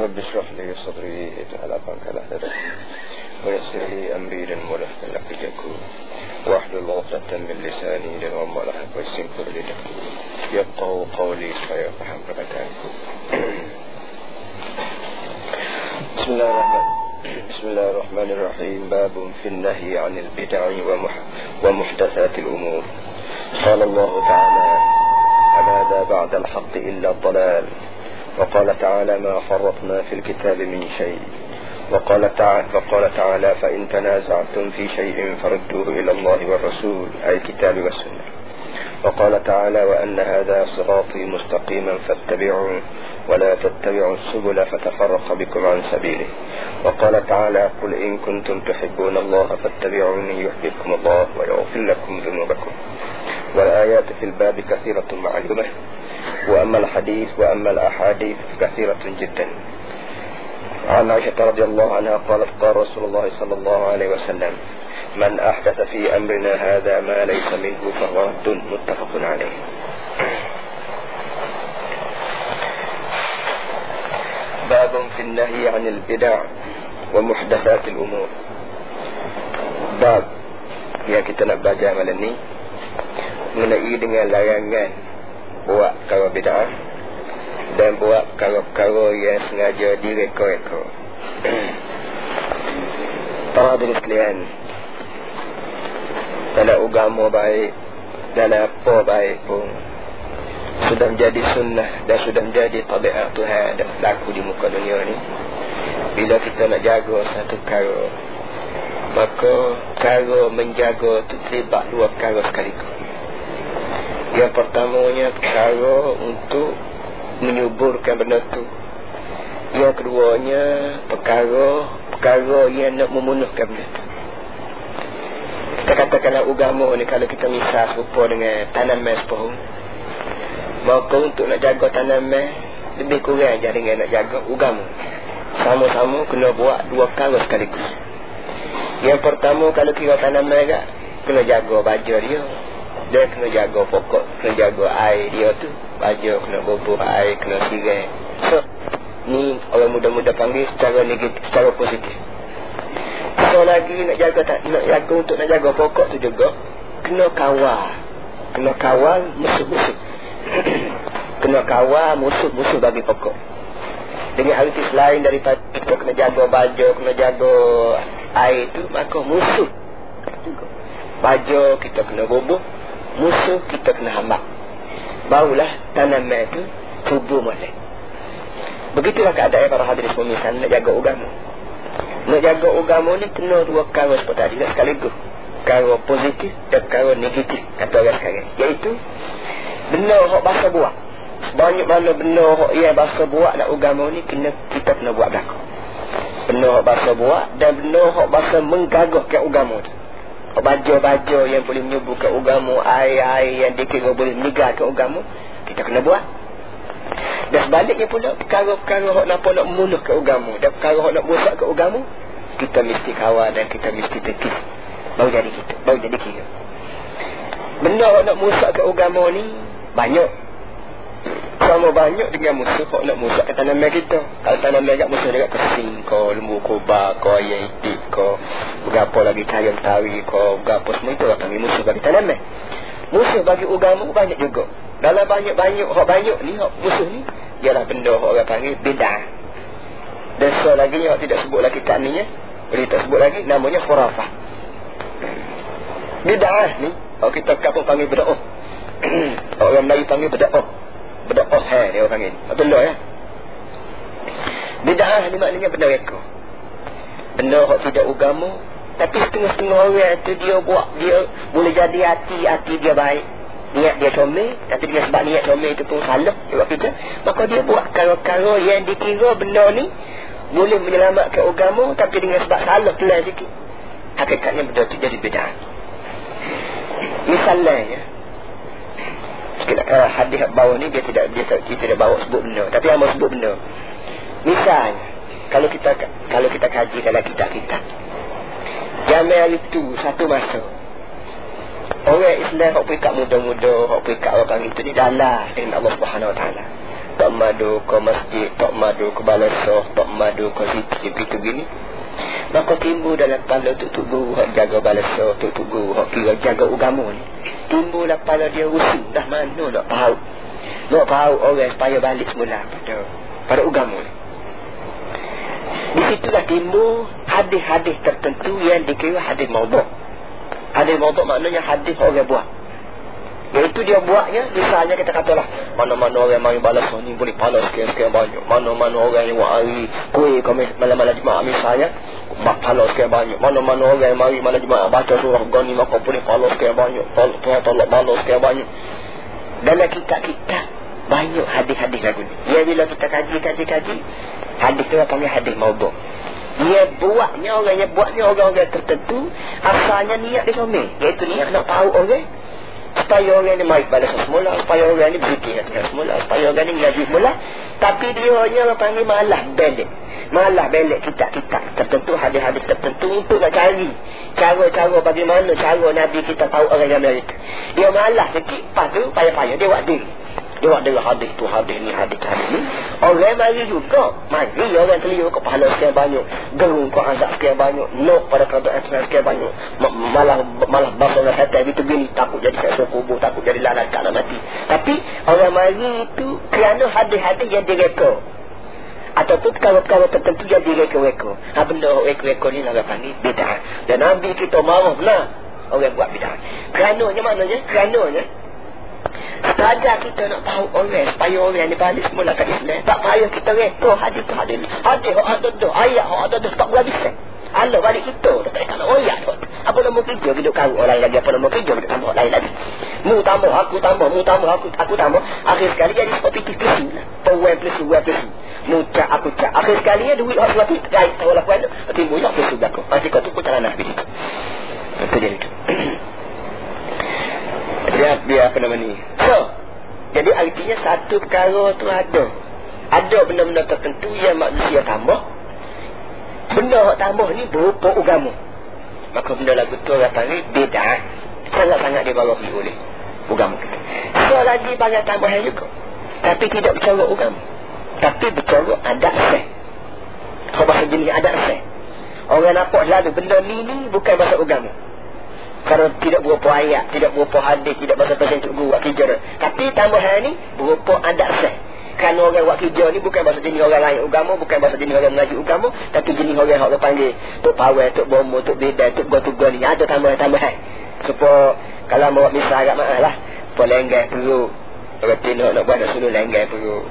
رب اشرح لي صدري على هدف ويسر لي أمري للملح لك يكون. واحلل عقدة من لساني للغملح ويسنكر لي يبقى قولي فيفهم ركتانكم بسم الله الرحمن بسم الله الرحمن الرحيم. باب في النهي عن البدع ومحدثات الأمور. قال الله تعالى فماذا بعد الحق إلا الضلال. وقال تعالى ما فرطنا في الكتاب من شيء. وقال تعالى, وقال تعالى فإن تنازعتم في شيء فردوه إلى الله والرسول أي الكتاب والسنة. وقال تعالى وأن هذا صراطي مستقيما فاتبعوا ولا تتبعوا السبل فتفرق بكم عن سبيله. وقال تعالى قل إن كنتم تحبون الله فاتبعوني يحببكم الله ويغفر لكم ذنوبكم. والآيات في الباب كثيرة معلومة وأما الحديث وأما الأحاديث كثيرة جدا. عن عائشة رضي الله عنها قالت قال رسول الله صلى الله عليه وسلم من أحدث في أمرنا هذا ما ليس منه فهو رد متفق عليه. باب في النهي عن البدع ومحدثات الأمور. باب yang kita nak belajar malam ni dengan larangan buat karo bid'ah dan buat karo-karo yang sengaja direka-reka. Para diri sekalian dalam agama baik dalam apa baik pun sudah menjadi sunnah dan sudah menjadi tabiat Tuhan dan berlaku di muka dunia ni bila kita nak jaga satu karo maka karo menjaga tu terlibat dua karo sekaligus yang pertamanya perkara untuk menyuburkan benda tu. Yang keduanya perkara perkara yang nak memunuhkan benda tu. Kita katakanlah agama ni kalau kita misal serupa dengan tanaman sepohon maka untuk nak jaga tanaman lebih kurang je dengan nak jaga agama. Sama-sama kena buat dua perkara sekaligus. Yang pertama kalau kira tanaman agak kena jaga baja dia dia kena jaga pokok kena jaga air dia tu. Baju kena bubuh air kena sirai. So ni orang muda-muda panggil secara negatif secara positif. So lagi nak jaga tak nak jaga untuk nak jaga pokok tu juga kena kawal. Kena kawal musuh-musuh. Kena kawal musuh-musuh bagi pokok. Dengan arti selain daripada kita kena jaga baju kena jaga air tu maka musuh baju kita kena bubuh musuh kita kena hambak barulah tanaman itu tubuh boleh begitulah keadaan para hadirin pemisahan nak jaga agama nak jaga agama ni kena dua perkara seperti tadi sekaligus. Perkara positif dan perkara negatif kata orang sekarang. Iaitu benar hak bahasa buat. Banyak mana benar hak yang bahasa buat nak agama ni kena kita kena buat belakang. Benar hak bahasa buat dan benar hak bahasa menggagahkan agama tu baju-baju yang boleh menyuburkan agama, air-air yang dikira boleh meninggalkan agama, kita kena buat. Dan sebaliknya pula, perkara-perkara yang nak nak memunuh ke agama, dan perkara yang nak merusak ke agama, kita mesti kawal dan kita mesti tekis. Baru jadi kita, baru jadi kira. Benda yang nak merusak ke agama ni, banyak sama banyak dengan musuh kok nak musuh ke tanaman kita. Kalau tanaman kat musuh dekat kesing ko lembu kuba ko ayam itik ko berapa lagi kayam tari ko berapa semua itu panggil musuh bagi tanaman musuh bagi agama banyak juga. Dalam banyak-banyak hak banyak ni hak musuh ni ialah benda orang panggil bid'ah. Dan so lagi yang tidak sebut lagi tak ni ya. Boleh tak sebut lagi namanya khurafah. Bid'ah ni kalau kita kapal panggil bid'ah. Orang Melayu panggil bid'ah Bid'ah ha, dia orang panggil. Betul ya. Bid'ah ni maknanya benda reka. Benda yang tidak agama. Tapi setengah-setengah orang tu dia buat, dia boleh jadi hati-hati dia baik. Niat dia comel. Tapi dengan sebab niat comel itu pun salah. Sebab kita. Maka dia buat karo-karo yang dikira benda ni. Boleh menyelamatkan agama. Tapi dengan sebab salah telah sikit. Hakikatnya benda tu jadi bid'ah. Misalnya ya uh, hadis bawah ni dia tidak dia, dia tidak bawa sebut benda. Tapi yang sebut benda misalnya kalau kita kalau kita kaji dalam kitab kita Jamal itu satu masa orang Islam hok pekat muda-muda hok pekat orang itu ni dalah dengan Allah Subhanahu Wa Taala. Tak madu ke masjid tak madu ke balasoh tak madu ke situ itu gini maka timbul dalam kepala tu tu guru hak jaga balasoh tu tu guru hak kira jaga agama ni. Timbul dalam kepala dia usul dah mana nak tahu? Nak tahu orang supaya balik semula pada pada agama ni. Di situlah timbul hadis-hadis tertentu yang dikira hadis mauduk hadis mauduk maknanya hadis orang buat Iaitu dia buatnya Misalnya kita katalah Mana-mana orang yang mari balas ni Boleh palas sekian-sekian banyak. Mana-mana orang yang buat hari Kuih malam-malam jemaah misalnya Palas sekian banyak. Mana-mana orang yang mari malam jemaah Baca surah gani Maka boleh palas sekian banyak. Tuhan tolak balas sekian banyak. Dalam kitab-kitab Banyak hadis-hadis lagu ni. Ya bila kita kaji-kaji-kaji Hadis tu panggil hadis mauduk dia buatnya orang yang buatnya orang-orang tertentu asalnya niat dia somel. Iaitu niat nak tahu orang supaya orang ni baik balik semula supaya orang ni berzikir semula supaya orang ni ngaji semula. Tapi dia hanya orang panggil malah belik malah belik kitab-kitab tertentu hadis-hadis tertentu untuk nak cari cara-cara bagaimana cara Nabi kita tahu orang yang Amerika dia malah sikit lepas tu payah-payah dia buat diri dia buat dengar hadis tu hadis ni hadis hadis ni. Orang mari juga. Mari. Orang keliru ke pahala sekian banyak. Gerung ke azab sekian banyak. Nok pada kerajaan sekian, sekian banyak. Malah malah bangsa dengan hati itu gini takut jadi seksa kubur. Takut jadi lalat tak nak mati tapi orang mari itu kerana hadis-hadis yang direka. Ataupun perkara-perkara tertentu yang direka-reka. Ha, benda reka-reka ni nak panggil bid'ah. Dan Nabi kita marah lah orang buat bid'ah. Kerana maknanya? Kerana Sekadar kita nak tahu orang Supaya orang ni balik semula kat Islam. Tak payah kita reka hadis tu hadis Hadis yang ada tu Ayat yang ada tu Tak bisa Allah balik kita Tak nak royak tu Apa nama kerja Hidup kau orang lagi Apa nama kerja Hidup tambah lain lagi? Mu tambah Aku tambah Mu tambah Aku aku tambah. Akhir sekali jadi seperti tikus Pewen plus Pewen plus. Mu cak aku cak. Akhir sekali ya Duit orang sebab Baik tahu lah kuat Timbul tak plus belakang Pasti kau tu pun cara nak Itu dia. itu dia dia apa nama ni? So jadi artinya satu perkara tu ada. Ada benda-benda tertentu yang manusia tambah. Benda yang tambah ni berupa agama. Maka benda lagu tu orang panggil beda. Sangat-sangat dia bawa pergi oleh agama kita. So lagi banyak tambahan juga. Tapi tidak bercara agama. Tapi bercara adat seh. So bahasa jenis adat seh. Orang nampak selalu benda ni ni bukan bahasa agama kalau tidak berupa ayat, tidak berupa hadis, tidak bahasa bahasa untuk guru buat kerja. Tapi tambahan ni berupa adat sah. Kerana orang buat kerja ni bukan bahasa jenis orang lain agama, bukan bahasa jenis orang mengaji agama, tapi jenis orang yang orang panggil Tok Pawai, Tok Bomo, Tok Beda, Tok Gotugo ni. Ada tambahan-tambahan. Supaya kalau mau buat misal agak maaf lah. Supaya lenggai perut. Orang tino nak buat nak suruh lenggai perut.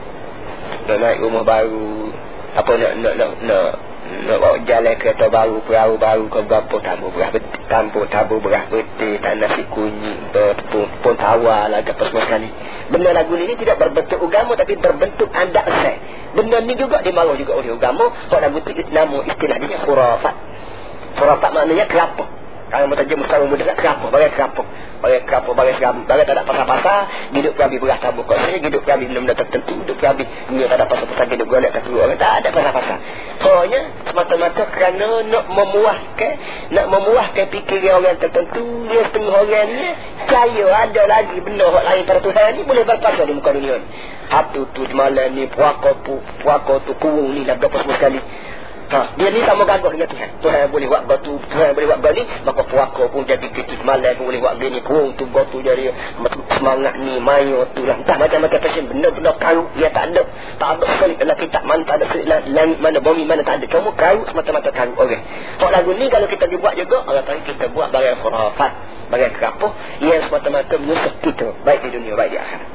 Nak naik rumah baru. Apa nak, nak, nak, nak jalan kereta baru, perahu baru, kau berapa tamu berah betul, tamu tabu berah betul, tak nasi kunyit, pun, pun tawar lah, apa semua sekali. Benda lagu ni tidak berbentuk agama tapi berbentuk adat saya. Benda ni juga dimaruh juga oleh agama, kalau lagu tu nama istilah dia khurafat. Khurafat maknanya kelapa. Kalau mau tajam mustahil mudah tak kelapa, bagai kelapa. Bagai kelapa, bagai seram, bagai tak ada pasal-pasal, hidup kami berah tabu. Kau saya hidup kami dah tertentu, hidup kami dunia tak ada pasal-pasal, hidup golek kata orang, tak ada pasal-pasal. Pokoknya, semata-mata kerana nak memuahkan, nak memuahkan fikiran orang tertentu, dia setengah orang ni, kaya ada lagi benda orang lain pada Tuhan ni, boleh berpasal di muka dunia ni. Hatu tu malam ni, puaka tu, puaka tu, ni, dah berapa semua sekali. Ha, dia ni sama gagah dengan Tuhan. Tuhan boleh buat batu, Tuhan boleh buat bani, maka puaka pun jadi kecil malam pun boleh buat gini, kurung tu batu jadi semangat ni, mayo tu lah. Entah macam-macam pasien, benda-benda kayu, dia tak ada. Tak ada sekali dalam kitab mana, tak ada sekali mana, bumi mana, tak ada. Cuma kayu, semata-mata kayu. Okey. Kalau lagu ni kalau kita dibuat juga, orang tahu kita buat bagai khurafat, bagai kerapuh, yang semata-mata menyusah kita, baik di dunia, baik di akhirat.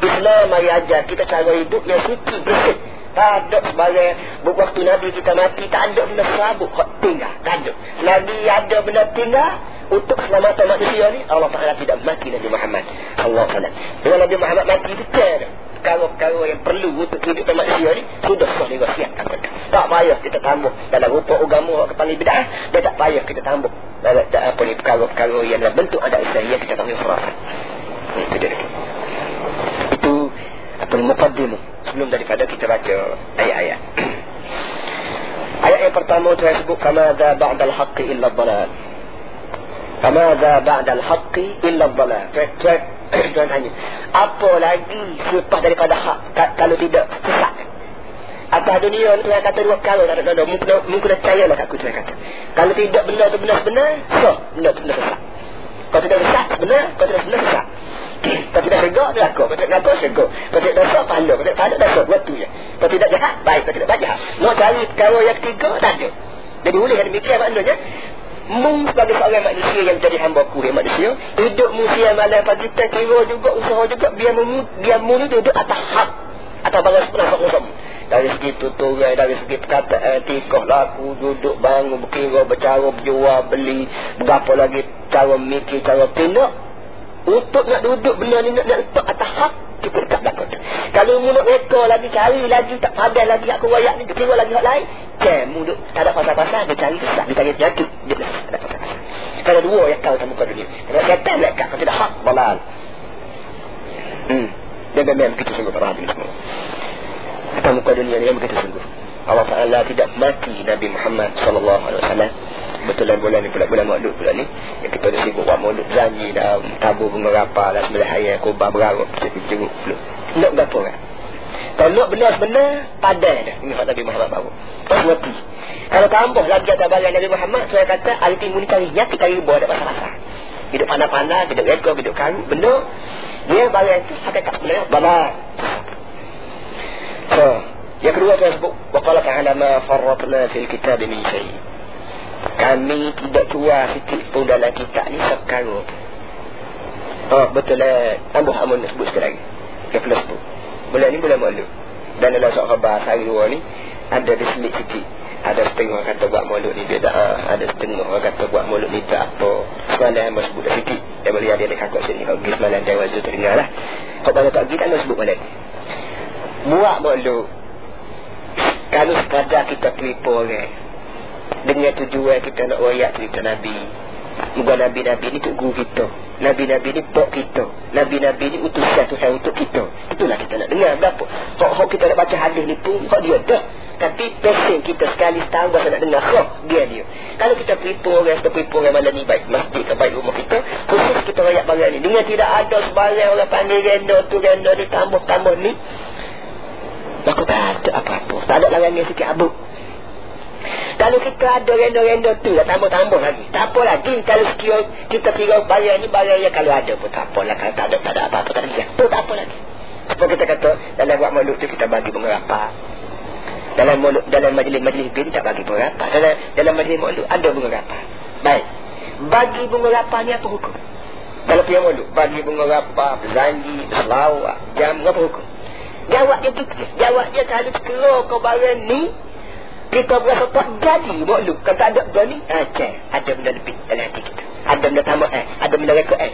Islam mari ajar kita cara hidup yang suci, bersih. Tak ada sebagai waktu Nabi kita mati Tak ada benda sabuk tinggal Tak ada Nabi ada benda tinggal Untuk selamatkan manusia ni Allah Ta'ala tidak mati Nabi Muhammad. Allah Ta'ala. Dengan Nabi Muhammad mati tiada Perkara-perkara yang perlu untuk kehidupan manusia ni Sudah sah diwasiatkan Tak payah kita tambah. Dalam rupa agama kepala bid'ah Dia tak payah kita tambah. Dalam apa ni perkara-perkara yang dalam bentuk ada isyahiya Kita panggil khurafat. Itu dia Apa ni mukaddimu sebelum daripada kita baca ayat-ayat. ayat yang pertama Tuhan sebut kamadha ba'dal haqqi illa dhalal. Kamadha ba'dal haqqi illa dhalal. Tuhan tanya, apa lagi selepas daripada hak kalau tidak sesat? Atas dunia ni Tuhan kata dua kali tak ada mungkin mungkin percaya lah aku Tuhan kata. Kalau tidak benar tu benar benar so benar tu benar sesat. Kalau tidak sesat benar. Kalau tidak benar sesat kalau tidak segak dia laku kalau tidak laku segak kalau tidak dosa pahala. Kalau tidak pahala dosa. Waktu je. Kalau tidak jahat baik. Kalau tidak baik jahat. Nak cari perkara yang ketiga tak ada. Jadi boleh demikian maknanya Mung sebagai seorang manusia yang jadi hamba ku yang manusia Hidup musia malam pagi kita kira juga usaha juga Biar mu, biar mu duduk atas hak. Atas barang sebenar sama-sama dari segi tuturan, dari segi perkataan, tikah, laku, duduk, bangun, berkira, bercara, berjual, beli, berapa lagi cara mikir, cara tindak. Untuk nak duduk benda ni, nak, nak letak atas hak, kita dekat belakang. Kalau mu nak reka lagi, cari lagi, tak padan lagi, aku wayak ni, kira lagi hak lain, cek, mu duduk, tak ada pasal-pasal, dia cari kesat, dia cari penyakit, dia. Kalau dua yang kau tak muka dunia. Kalau kata mereka, kalau tidak hak, balal. Hmm. Dia memang begitu sungguh para habis atas muka dunia ni yang begitu sungguh Allah Ta'ala tidak mati Nabi Muhammad Sallallahu Alaihi Wasallam betulan bulan ni maulud bulan ni yang kita dah sibuk buat maulud zanji dah tabur bunga rapa dah sembilan hari kubah berarut cenguk belum nak berapa kan kalau nak benar-benar padan dah. Ini Nabi Muhammad baru. Pas mati kalau tambah lagi atas bagian Nabi Muhammad saya kata ahli timun ni cari nyati cari buah ada pasal-pasal. Hidup pandai-pandai hidup rekor hidup karu benda dia bagian itu hakikat sebenarnya balas So, yang kedua saya sebut waqala ta'ala ma farratna fil kitab min syai. Kami tidak tua sikit pun dalam kitab ni sekarang. Oh, betul lah. Tambah amun sebut sekali lagi. Yang plus tu. Bulan ni bulan malu. Dan dalam soal khabar hari dua ni, ada diselit sikit. Ada setengah kata buat mulut ni beda. Ada setengah kata buat mulut ni tak apa. Semalam yang sebut dah sikit. Dia boleh ada dekat kakak sini. Pergi semalam dia wajib terdengar lah. Kalau pada tak pergi tak nak sebut malam buat maklum kalau sekadar kita terlipu orang dengan tujuan kita nak wayak cerita Nabi. Moga Nabi-Nabi ni untuk guru kita. Nabi-Nabi ni pok kita. Nabi-Nabi ni utusan Tuhan untuk kita. Itulah kita nak dengar. Berapa? Hak kita nak baca hadis ni pun Hak dia dah Tapi pesen kita sekali setahun Bahasa nak dengar Hak dia dia. Kalau kita peripu orang Kita peripu orang malam ni baik Masjid ke baik rumah kita Khusus kita rakyat barang ni. Dengan tidak ada sebarang orang panggil renda tu renda ni Tambah-tambah ni Maka tak ada apa-apa. Tak ada larangan sikit abu Kalau kita ada renda-renda tu Dah tambah-tambah lagi. Tak apa lagi Kalau sekiranya kita kira bayar ni Bayar ya. Kalau ada pun Tak apa lah Kalau tak ada tak ada apa-apa Tak ada tu tak apa lagi. Sebab kita kata Dalam buat mulut tu kita bagi bunga rapat. Dalam mulut dalam majlis-majlis bin tak bagi bunga rapat. Dalam dalam majlis mulut ada bunga rapat. Baik. Bagi bunga ni apa hukum? Kalau punya mulut bagi bunga rapat zanji selawat jam apa hukum? Jawab dia gitu. Jawab dia kalau keluar ke barang ni. Kita berasa tak jadi maklum. Kalau tak ada benda ni. Cek. Ada benda lebih dalam hati kita. Ada benda tambah eh. Ada benda rekod eh.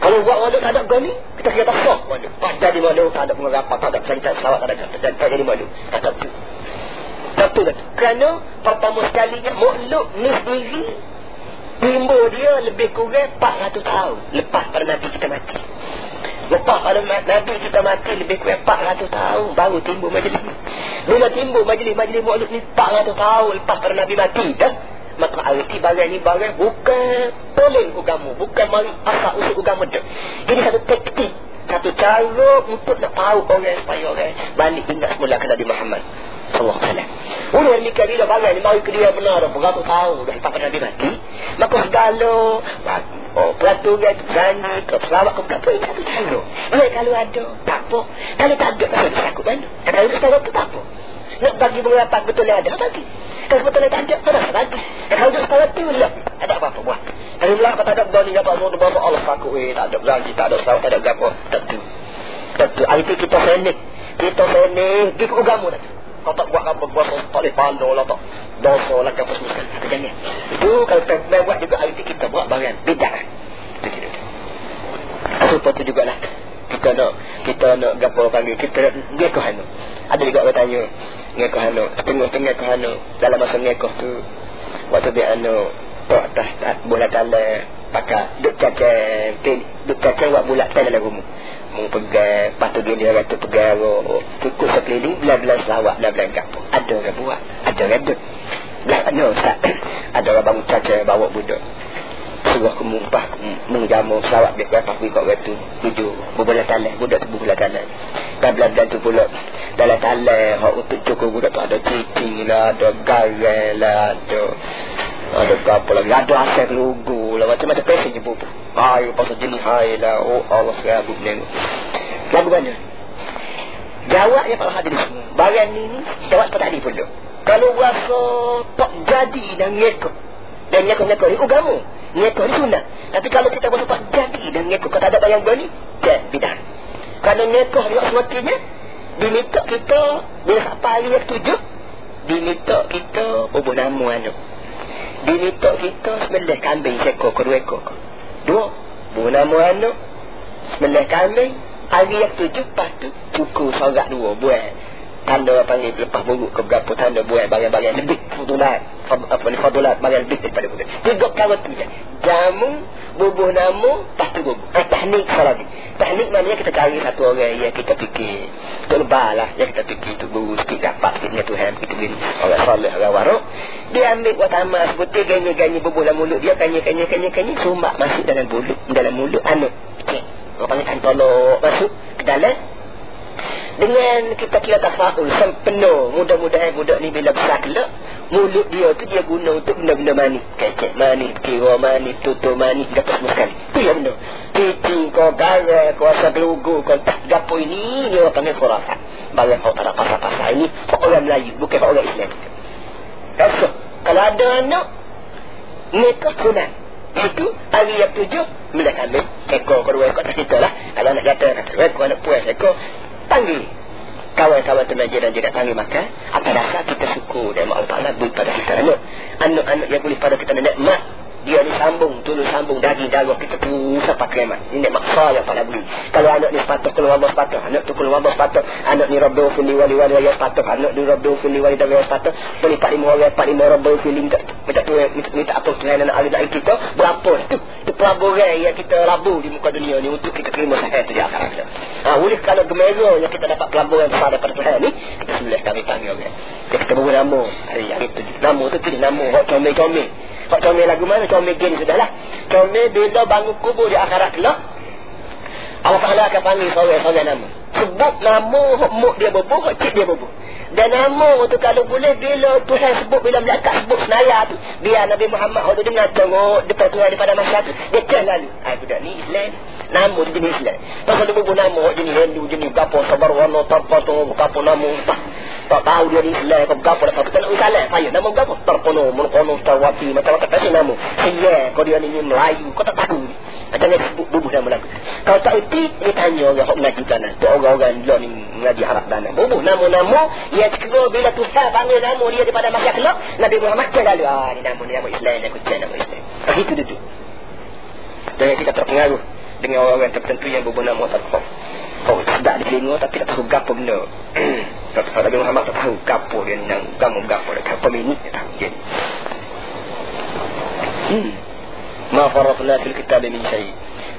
Kalau buat maklum tak ada benda ni. Kita kata sok maklum. Tak jadi maklum. Tak ada pengerapa. Tak ada selawat. Tak ada. Tak, tak jadi maklum. Tak ada. Satu kan. Kerana pertama sekalinya maklum ni sendiri. Timbul dia lebih kurang 400 tahun. Lepas pada Nabi kita mati. Lepas pada Nabi kita mati lebih kurang 400 tahun baru timbul majlis. Bila timbul majlis-majlis mu'alif ni 400 tahun lepas pada Nabi mati dah. Maka arti barang ni barang bukan tolong agama. Bukan mari asal usul agama dah. Ini satu taktik. Satu cara untuk nak tahu orang supaya orang balik ingat semula ke Nabi Muhammad. Alaihi wasallam. Ulu yang mikir bila barang ni mari ke dia benar beratus tahun dah lepas pada Nabi mati. Maka segala oh, peraturan janji ke selawat ke berapa ini satu cara. Eh kalau ada tak apa. Kalau tak ada tak ada. Kalau ada selawat tu tak apa. Nak bagi berapa betul yang ada bagi. Kalau betul yang tak ada tak bagi. Kalau ada selawat tu lah. Ada apa-apa buat. Kalau lah kata ada berani apa semua berapa Allah takut eh tak ada janji tak ada selawat tak ada apa. Tak tu. Tak tu. Itu kita senik. Kita senik. Di agama dah kau tak buat apa buat tak boleh pala lah tak dosa lah apa semua sekali jangan itu kalau kita buat juga hari kita buat barang beda supaya tu. Jugalah. Kita nak kita nak gapo panggil kita ngekoh anu ada juga orang tanya ngekoh anu tengah-tengah koh anu dalam masa ngekoh tu waktu dia anu tak tak boleh tala pakai duk cacang duk cacang buat bulat dalam rumah mu pegang patu gini orang tu pegang cukup sekeliling belah-belah selawat belah-belah kampung ada orang buat ada orang duduk. Belah no, ada orang bangun caca bawa budak surah ke mumpah mengjamu sawak dia berapa pergi kat tu tujuh berbulan talan budak tu berbulan talan dan belan tu pula dalam talan hak untuk cukup budak tu ada cicing lah ada garai lah ada ada apa lagi? Ada asal logo lah macam-macam pesen je bubu ayo pasal jenis hai lah. Oh Allah serabut ni lagu mana jawabnya para hadirin semua. Barang ni jawab seperti tadi pun kalau rasa tak jadi dan ngekut dan ngekut-ngekut ni agama ngekut ni sunnah tapi kalau kita rasa tak jadi dan ngekut kata ada bayang ni tak bidah kalau ngekut ni semestinya diminta kita bila sampai hari yang tujuh diminta kita ubah nama anak diminta kita sebelah kambing sekor kedua ekor dua. Ubah nama anak sebelah kambing. Hari yang tujuh tu cukup sorak dua buat tanda apa ni lepas buruk ke berapa tanda buat bagian-bagian lebih fadulat apa ni fadulat bagian lebih daripada budak tiga kawat tu je. Jamu bubuh namu lepas tu bubuh. Eh, teknik salah ni teknik maknanya kita cari satu orang yang kita fikir. Tu lebah lah yang kita fikir tu guru sikit dapat sikitnya Tuhan kita beri orang salih orang waruk. Dia ambil watama sebutir ganyi-ganyi bubuh dalam mulut dia kanyi-kanyi-kanyi-kanyi sumbak masuk dalam mulut dalam mulut anak okay orang panggil kantolok masuk ke dalam dengan kita kira tafaul penuh mudah-mudahan budak ni bila besar kelak mulut dia tu dia guna untuk benda-benda mani kecek mani kira mani tutup mani gapas semua sekali. Tu yang benda. Cici kau gara kau asal gelugu kau tak gapo ini dia orang panggil khurafat. Bagi kau tak ada pasal-pasal ini orang Melayu bukan orang Islam. Kalau ada anak nikah sunat. Itu hari yang tujuh Bila kambing. Ekor kedua ekor tak kita lah. Kalau nak Kata ekor anak puas ekor Panggil. Kawan-kawan najir dan juga panggil makan Apa dasar kita suku Dan Allah Ta'ala Beri pada kita anak Anak-anak yang boleh pada kita Mak dia ni sambung tulu sambung daging darah kita tu sampai kiamat ini maksa yang tak boleh kalau anak ni sepatut keluar Allah sepatut anak tu keluar Allah sepatut anak ni rabdu fili wali wali wali sepatut anak ni rabdu fili wali wali sepatut boleh pak lima orang pak lima rabdu fili minta minta tu minta apa tu anak ahli dari kita? Berapa? Tu tu pelaburan yang kita labu di muka dunia ni untuk kita terima sahih tu di akhirat ha, boleh kalau gemera yang kita dapat pelaburan besar daripada Tuhan ni kita sebelah kami panggil orang. Kita bawa nama? Hari hari tu nama tu pilih nama hok comel-comel Pak comel lagu mana? Comel gini sudahlah. Comel bila bangun kubur di akhirat kelak. Allah Ta'ala akan panggil seorang-seorang nama. Sebut nama, muk dia berbuh, cik dia berbuh. Dan nama tu kalau boleh bila Tuhan sebut, bila melekat sebut senaya tu. Biar Nabi Muhammad waktu dia nak tengok depan Tuhan daripada masyarakat tu. Dia kan lalu. Hai budak ni Islam. Nama tu jenis Islam. Pasal dia berbuh nama, jenis Hindu, jenis kapal, sabar warna, tanpa tu, kapal nama, tak. Tak tahu dia ni Islam ke berapa dah kita nak salah. Payah nama berapa? Terpenuh, menkono, tawati, macam-macam kasih nama. Saya, kau dia ni Melayu, kau tak tahu. Jangan sebut bubuh nama lagu. Kalau tak erti, dia tanya orang yang mengaji tanah. Tu orang-orang dia ni mengaji harap tanah. Bubuh nama-nama, yang segera bila Tuhan panggil nama dia daripada masyarakat Nabi Muhammad kan lalu. Ah, ni nama ni nama Islam, aku cek nama Islam. Begitu dia tu. Jangan kita terpengaruh dengan orang-orang tertentu yang bubuh nama tak tahu. Oh, sedap di telinga tapi tak tahu gapo benda. Kalau Nabi Muhammad tak tahu gapo dia nang gamu gapo dia gapo ini dia tahu dia. Hmm. Ma farafna fil kitab min syai.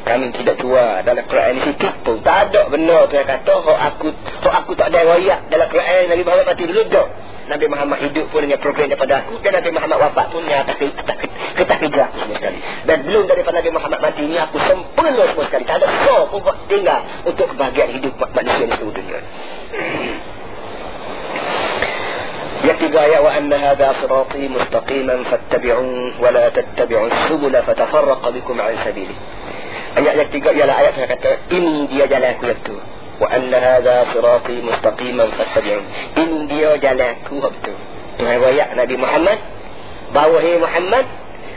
Kami tidak tua dalam Quran ini sikit pun. Tak ada benar tu yang kata hok aku hok aku tak ada riwayat dalam Quran Nabi Muhammad mati dulu dah. Nabi Muhammad hidup pun dengan program daripada aku dan Nabi Muhammad wafat pun yang atas kita hijrah semua sekali. Dan belum daripada Nabi Muhammad mati ini aku sempurna semua sekali. Tak ada so pun tinggal untuk kebahagiaan hidup manusia di seluruh dunia. Yang tiga ayat wa anna hadha sirati mustaqiman fattabi'un wa la tattabi'un subula fatafarraqa bikum an sabili. Ayat yang tiga ialah ayat yang kata ini dia jalan aku itu. Wa anna hadha sirati mustaqiman fattabi'un. Ini dia jalan aku itu. Tuhan ayat Nabi Muhammad bahawa hey Muhammad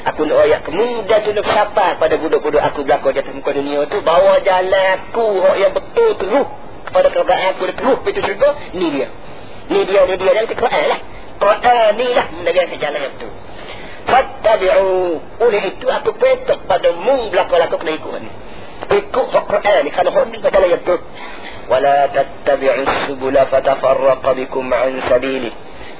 aku nak ayat kemudian tu nak siapa pada budak-budak aku belakang jatuh muka dunia tu bawa jalan aku yang betul terus kepada kerajaan aku terus itu syurga ni dia Ni dia, ni dia. Dan itu Quran lah. Quran ni lah negara jalan itu. Fattabi'u. Oleh itu aku petok pada mu belakang-belakang kena ikut ni. Ikut Quran ni. Quran ni pada jalan itu. Wala tattabi'u subula fatafarraqa bikum an sabili.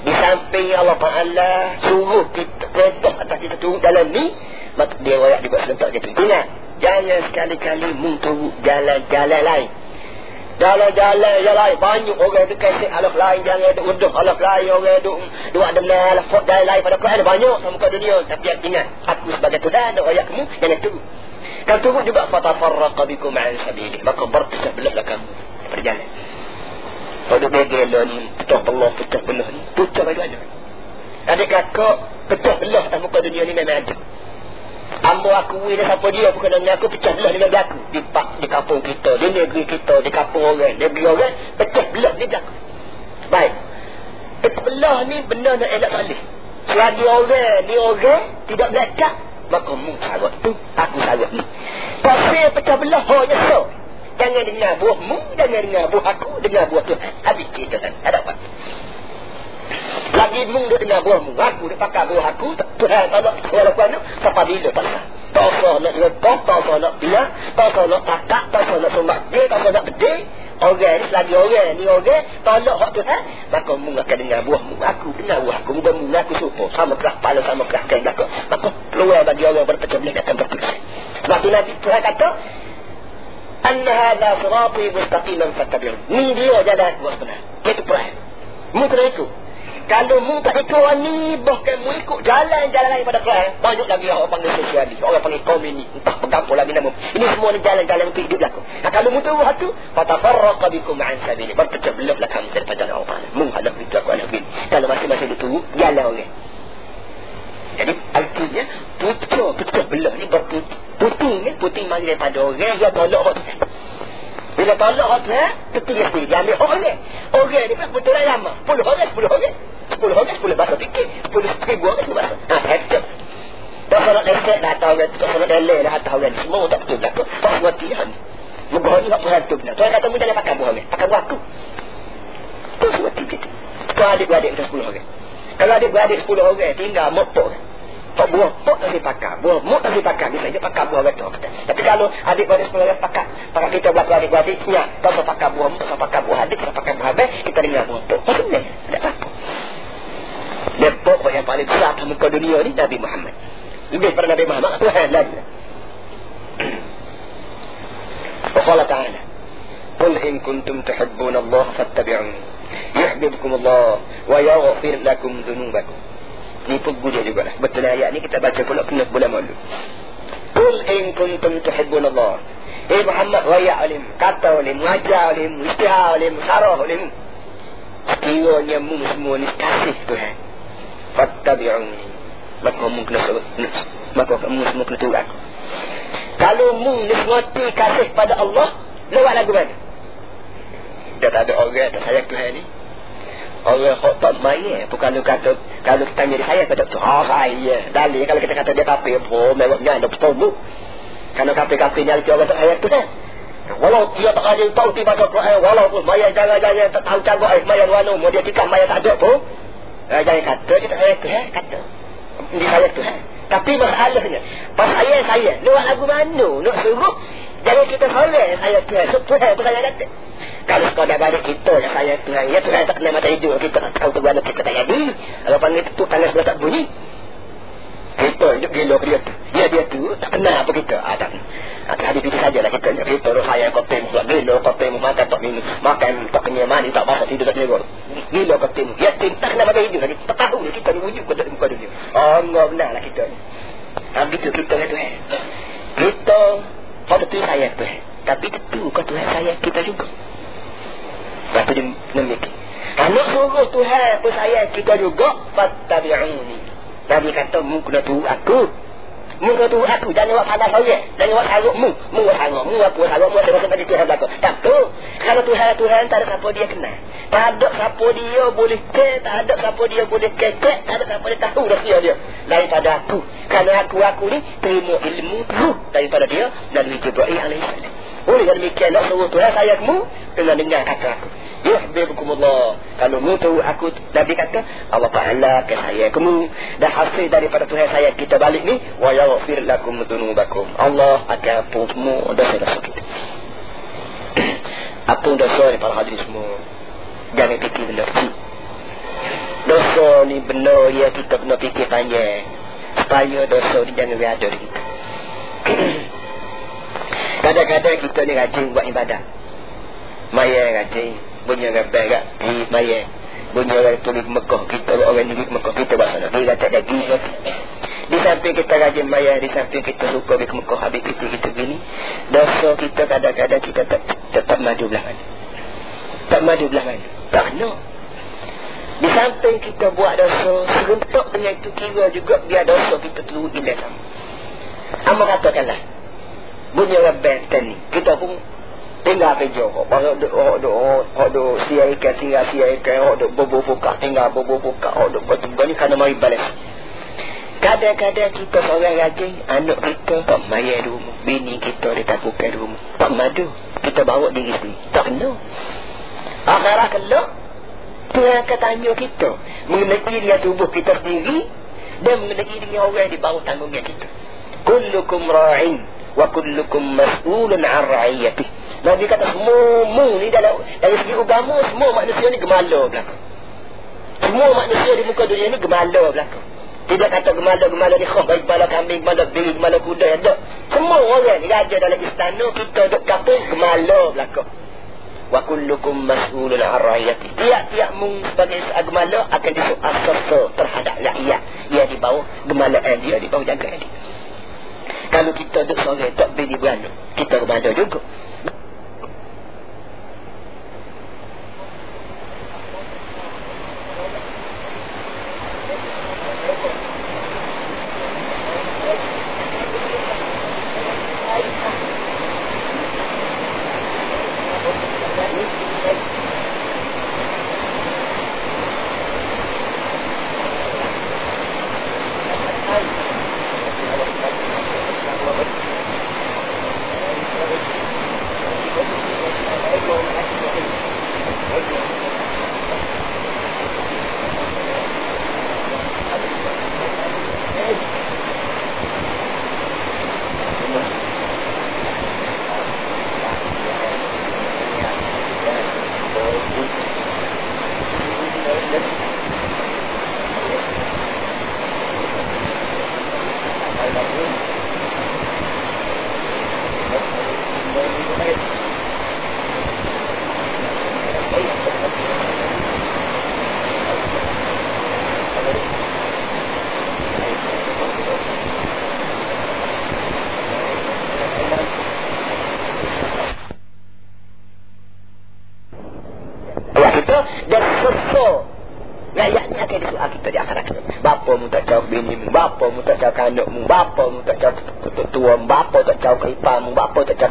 Di samping Allah Ta'ala suruh kita petok atas kita turut dalam ni. Maka dia rakyat juga serentak dia tu. Ingat. Jangan sekali-kali mu jalan-jalan lain. Jalan-jalan yang lain. Banyak orang tu kasih alaf lain. Jangan ada uduh alaf lain. Orang tu dua dengar alaf jalan lain pada Quran. Banyak sama muka dunia. Tapi ingat. Aku sebagai Tuhan. Dan ayat kamu. Jangan tunggu. Kalau tunggu juga. Fatafarraqa bikum ma'an sabili. Maka berpisah belah kamu. Berjalan. Kalau begel ni. Pecah belah. Pecah belah ni. Pecah bagaimana. Adik kakak. Pecah belah atas muka dunia ni memang ada. Ambo aku dah siapa dia bukan dengan aku pecah belah dengan aku. Di pak di kampung kita di negeri kita di kampung orang negeri orang pecah belah ni aku. Baik. Pecah belah ni benda nak elak salih selagi orang ni orang tidak melekat maka mu sarat tu aku sarat ni. Pasal pecah belah hanya so. Jangan dengar buah mu jangan dengar buah aku dengar buah tu habis kita kan ada apa lagi mung duk dengar buah mung. Aku duk pakai buah aku. Tak nak walaupun nak. Sampai bila tak nak. Tak usah nak rekop. Tak usah nak dia. Tak usah nak kakak. Tak usah nak sumbak dia. Tak usah nak gede. Orang ni selagi orang ni orang. Tak nak hak Tuhan. Maka mung akan dengar buah mung. Aku dengar buah aku. Muka mung aku supo. Sama kerak kepala. Sama kerak kain belakang. Maka keluar bagi orang berpecah belah akan. Sebab tu Nabi Tuhan kata. Anna hadha sirati mustaqiman fattabi'un. Ni dia jalan aku sebenar. Itu perah. Mu kena ikut. Kalau mu tak ikut orang ni, bahkan mu ikut jalan-jalan lain pada Quran, banyak lagi orang panggil sosialis, orang panggil ini, entah pegampur lagi nama. Ini semua ni jalan-jalan untuk hidup laku. Nah, kalau mu tahu hatu, fatafarraqa bikum ma'an sabili. Berpecah belah lah kamu daripada Allah Ta'ala. Mu hadap itu aku anak bin. Kalau itu tunggu, jalan orang. Jadi artinya pecah pecah belah ni berputing puting ni puting mari daripada orang yang tolak waktu bila tolak hak tu, tertulis sendiri. Dia ambil orang ni. Orang ni pun betul lah lama. Sepuluh orang, sepuluh orang. Sepuluh orang, sepuluh bahasa fikir. Sepuluh ribu orang, sepuluh bahasa. Ha, hektar. Tak salah leset dah tahu kan. Tak salah delay dah tahu kan. Semua tak betul lah. Tak buat tihan. Muka ni tak pernah tu benar. Tuan kata jangan pakai buah ni. Pakai buah aku. Tu semua tiga. Kau adik-adik kita sepuluh orang. Kalau adik-adik sepuluh orang, tinggal motor kan. Pak buah mok tak dipakai. Buah mok tak dipakai. Bisa dia pakai buah betul. Tapi kalau adik-adik sekolah pakai. Pakai kita berlaku adik-adiknya. Tak usah pakai buah mok. Tak usah pakai buah adik. Tak usah pakai buah abang. Kita dengar buah mok. Maksudnya. Tidak apa-apa. Dia pokok yang paling besar di muka dunia ni Nabi Muhammad. Lebih pada Nabi Muhammad. Tuhan lagi. وقال تعالى قل إن كنتم تحبون الله فاتبعوني يحببكم الله ويغفر لكم ذنوبكم Ni peguh dia juga lah. Betul ayat ni kita baca pula kena bulan malu. Qul in kuntum tuhibbun Allah. Eh Muhammad raya alim, kata alim, mengajar alim, istihar alim, sarah alim. Sekiranya mu semua ni kasih Tuhan. Fattabi'un. Maka mu kena maka mu semua kena turut aku. Kalau mu nismati kasih pada Allah, lewat lagu mana? Dia tak ada orang tak sayang Tuhan ni. Orang hok tak main. Pun kalau kata kalau kita dia saya kata tu ha saya dalil kalau kita kata dia kafir pun memangnya ada betul Kalau kafir-kafir nyari orang tak ayat tu kan? Walau dia tak ada tahu tiba baca Quran walaupun maya jangan-jangan tak tahu cakap air maya wanu mau dia tikam maya tak ada pun. Eh, jangan kata dia tak ayat tu kan kata. Di ayat tu kan tapi masalahnya pas ayat saya lewat lagu mana? Nak suruh jangan kita soleh ayat tu kan Tuhan pun saya kata? Kalau kau dah balik kita yang saya Tuhan. Ya Tuhan tak kena mata hidung kita tahu tu mana kita tak jadi. Kalau panggil tu tangan sebelah tak bunyi. Kita hidup gila dia tu. Ya dia tu tak kena apa kita. Ah, tak. Ah, hadis itu sajalah kita kita roh saya kau temu buat gila kau temu makan tak minum. Makan tak kenyang mani tak basah tidur tak tidur gila kau temu ya tim tak kena mata hidung lagi. Tak tahu kita ni wujud kau tak muka dunia oh enggak benar lah kita ni. Ah, begitu kita kan Tuhan. Kita kau tu saya Tuhan tapi itu kau Tuhan saya kita juga Lepas tu dia memiliki. Anak suruh Tuhan pun saya kita juga. Fattabi'uni. Nabi kata, mu kena tu aku. Mu kena tu aku. Jangan buat panas saya. Jangan buat saruk mu. Mu saruk. Mu apa saruk. Mu ada masa Tuhan belakang. Tak tu. Kalau Tuhan, Tuhan tak ada siapa dia kenal. Tak ada siapa dia boleh ke. Tak ada siapa dia boleh kekek. Tak ada siapa dia tahu rahsia dia. Daripada aku. Kerana aku, aku ni terima ilmu tu daripada dia. Dan Jibril alaihissalam. Oleh yang demikian nak suruh Tuhan saya kamu dengan dengar kata aku. Yuhibbukumullah. Kalau mu tahu aku Nabi kata Allah Taala ke saya kamu dah hasil daripada Tuhan saya kita balik ni wa yaghfir lakum dzunubakum. Allah akan ampun semua dosa-dosa kita. Apa dosa ni para hadirin semua? Jangan fikir benda kecil. Dosa ni benar ya kita kena fikir panjang. Supaya dosa ni jangan berada di kita. Kadang-kadang kita ni rajin buat ibadah. Maya rajin. Bunyi orang berat di maya. Bunyi orang tulis Mekah. Kita orang ni Mekah. Kita bahasa nak. Dia tak lagi. Di samping kita rajin maya. Di samping kita suka ke Mekah. Habis kita kita begini. Dosa kita kadang-kadang kita tak, tetap maju belah mana. Tak maju belah mana. Tak no. Di samping kita buat dosa. Serentak dengan itu kira juga. Biar dosa kita terlalu indah sama. Amba katakanlah. Bunyi benten ni. Kita pun tinggal kerja. Duk orang duk orang duk sia ikan tinggal sia ikan. Orang duk bobo buka tinggal bobo buka. Duk betul ni kerana mari balas. Kadang-kadang kita seorang rajin anak kita tak mayar rumah. Bini kita dia tak buka rumah. Tak madu. Kita bawa diri sendiri. Tak kena. Akhirah kelak. Tuhan akan tanya kita. Mengenai dia tubuh kita sendiri. Dan mengenai diri orang di bawah tanggungan kita. Kullukum ra'in. Wa kullukum mas'ulun an ra'iyatih. Nabi kata semua ni dalam dari segi agama semua manusia ni gemala belaka. Semua manusia di muka dunia ni gemala belaka. Tidak kata gemala-gemala ni khaf baik bala kambing, gemala biri, gemala kuda ada. Semua orang ni raja dalam istana kita duk kampung gemala belaka. Wa kullukum mas'ulun 'an ra'iyati. Tiap-tiap mung sebagai gemala akan disoal terhadap rakyat. Ia di bawah gemala dia di bawah jaga dia. Kalau kita duk sore tak beri beranak, kita gemala juga.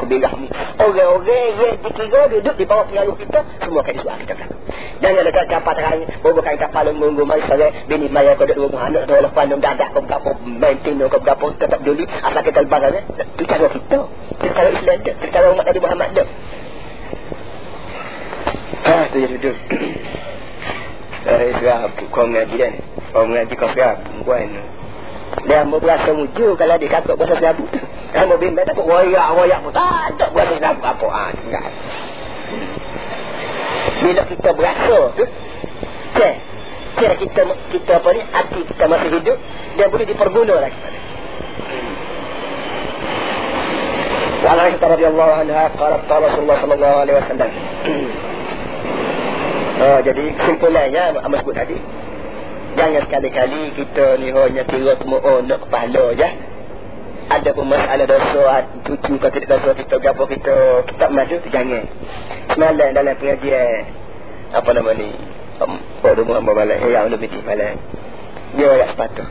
Birah mu orang-orang yang dikira duduk di bawah pengaruh kita semua akan disuap kita belakang. Jangan dekat kapal terang bukan kapal mengunggu mari sore bini maya kau duduk rumah anak tu lepas nom dadak kau berapa main tino kau berapa tetap juli asal kita lepas kan itu cara kita. Itu cara Islam tu itu cara umat Nabi Muhammad tu Ah, tu jadi duduk. Eh, serap kau mengaji kan? Kau mengaji kau serap, kau dia mau berasa muju kalau dia kata bahasa serabu. Dia mau bimbing tak royak-royak pun. Tak ada bahasa serabu apa. Ha, tinggal. Bila kita berasa tu. Cek. Cek kita, kita apa ni. Hati kita masih hidup. Dia boleh diperguna lagi. وعن عائشة رضي الله عنها قالت قال رسول الله صلى الله عليه وسلم oh, jadi kesimpulannya Amat sebut tadi Jangan sekali-kali kita ni hanya kira semua oh, nak kepala je. Ada pun masalah dosa, cucu kata tidak dosa kita, apa kita, kita maju, jangan. Semalam dalam pengajian, apa nama ni, oh, rumah Mbak Malak, ya, lebih di Malak. Dia ayat sepatah.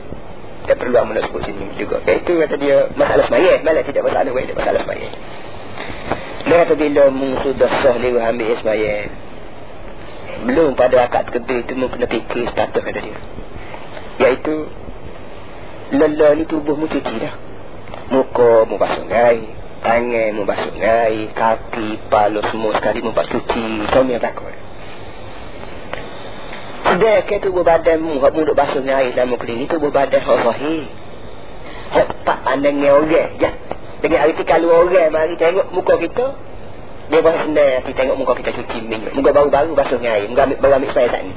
Tak perlu amat nak sebut sini juga. Eh, itu kata dia, masalah semayah. Malak tidak masalah, dia masalah semayah. Dia kata bila musuh dosa, dia ambil semayah belum pada akad kedua itu kena fikir status kata dia. Iaitu lelah ni tubuh mu cuci dah. Muka mu basuh ngai tangan mu basuh ngai kaki palu semua sekali mu basuh cuci. Ni yang takut sedangkan tubuh badan mu hak mu duk basuh ngai dalam muka ni tubuh badan hak zahir. Hak tak pandangnya orang je dengan hari tu kalau orang mari tengok muka kita dia pun senang Tapi tengok muka kita cuci minyak. Muka baru-baru basuh dengan air. Muka ambil, ambil saya saat ni.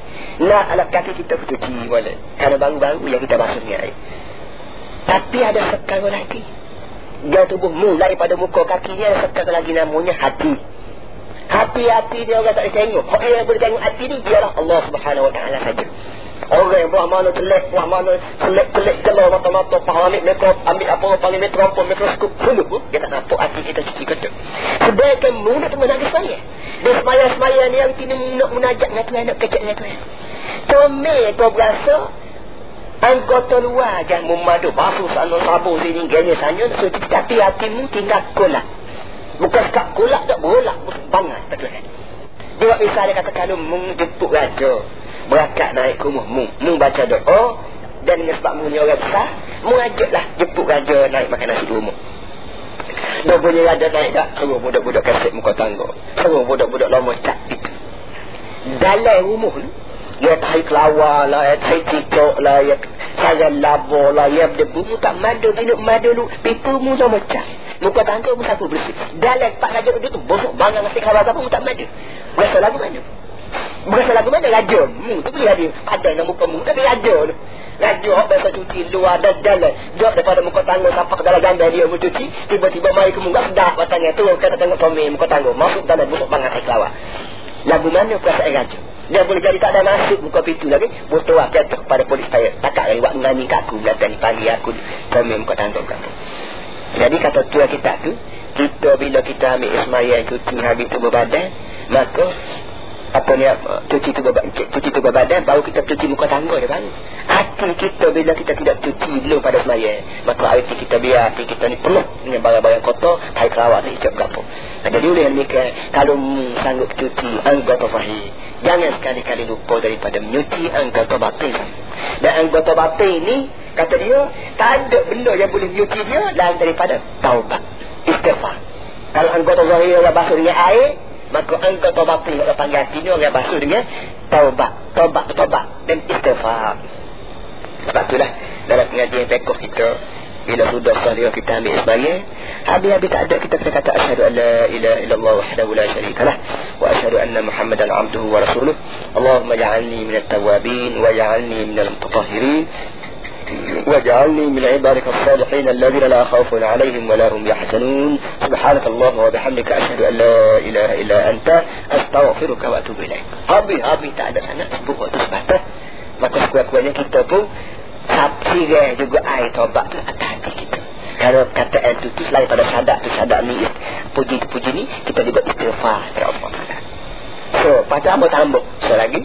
Nak alat kaki kita cuci boleh Kerana baru-baru yang kita basuh dengan air. Tapi ada sekarang lagi. Dia tubuh mu Daripada muka kaki ni Ada sekarang lagi namanya hati. Hati-hati dia orang tak boleh tengok. Orang yang boleh tengok hati ni ialah Allah Subhanahu Wa Taala saja. Orang buah mana telek, buah mana telek-telek gelar mata-mata, faham ambil mikrop, ambil apa panggil mikropon, mikroskop, dia tak nampak hati kita cuci kata. Sedangkan mulut menangis semaya. Dia semaya-semaya ni yang kini nak menajak dengan Tuhan, nak kecek dengan Tuhan. Tome kau berasa, anggota luar jangan memadu, basuh sana sabu sini, gaya sana, so, tapi hatimu tinggal kolak. Bukan sekat kolak tak berolak, bangat, betul kan? Dia bisa dia kata kalau menjemput raja Berakat naik rumah mu Mu baca doa Dan dengan sebab mu ni orang besar Mu ajaklah jemput raja naik makan nasi rumah Dah punya raja naik tak Suruh budak-budak kasih muka tangga Suruh budak-budak lama cat itu Dalam rumah ni Ya tahi kelawar lah, ya tahi cicok lah, ya sayang labor lah, ya berdebu. Mu tak madu, minum madu lu. Pipu mu sama cat. Muka tangga mu sapu bersih. Dalam pak raja duduk tu, bosok bangang nasi kelawar apa mu tak madu. Berasa lagu mana? Berasa lagu mana? Raja. Hmm, tu boleh ada. Ada yang muka mu. Tapi raja tu. Raja hok biasa cuci luar dan dalam. Jok daripada muka tangga sampai ke dalam gambar dia mu cuci. Tiba-tiba mari ke muka sedap batangnya tu. Kata tengok Tommy muka tangga. Masuk dalam busuk bangat air kelawar. Lagu mana perasaan raja? Dia boleh jadi tak ada masuk muka pintu lagi. Botol lah jatuh kepada polis saya. Takak lagi buat ngani kaku. Belakang ni panggil aku. Tommy muka tangga. Jadi kata tua kita tu. Kita bila kita ambil Ismail cuci habis tu berbadan maka apa ni cuci tu cuci tu badan baru kita cuci muka tangga dia baru hati kita bila kita tidak cuci belum pada semaya maka hati kita biar hati kita ni penuh dengan barang-barang kotor hai kelawat ni icap berapa jadi oleh ni kalau sanggup cuci anggota fahih jangan sekali-kali lupa daripada menyuci anggota batin. Dan anggota batin ni kata dia tak ada benda yang boleh menyuci dia lain daripada taubat istighfar. Kalau anggota zahir basuh dengan air maka engkau tobat ni orang panggil hati ni orang basuh dengan taubat taubat taubat dan istighfar. Sebab itulah dalam pengajian pekoh kita bila sudah sahih kita ambil sebagai habis-habis tak ada kita kata asyhadu an la ilaha illallah wahdahu la syarikalah wa asyhadu anna muhammadan abduhu wa rasuluh. Allahumma ja'alni minat tawabin wa ja'alni minal mutatahhirin واجعلني من عبادك الصالحين الذين لا خوف عليهم ولا هم يحزنون سبحانك اللهم وبحمدك أشهد أن لا إله إلا أنت أستغفرك وأتوب إليك Habis, habis tak ada sana sebut waktu sebatas Maka sekuat-kuatnya kita pun Sabsirai juga air tobat tu atas hati kita Kalau kata itu tu selain pada sadak tu sadak ni Puji tu puji ni Kita juga istighfar Ya Allah So, pada apa tambuk Selagi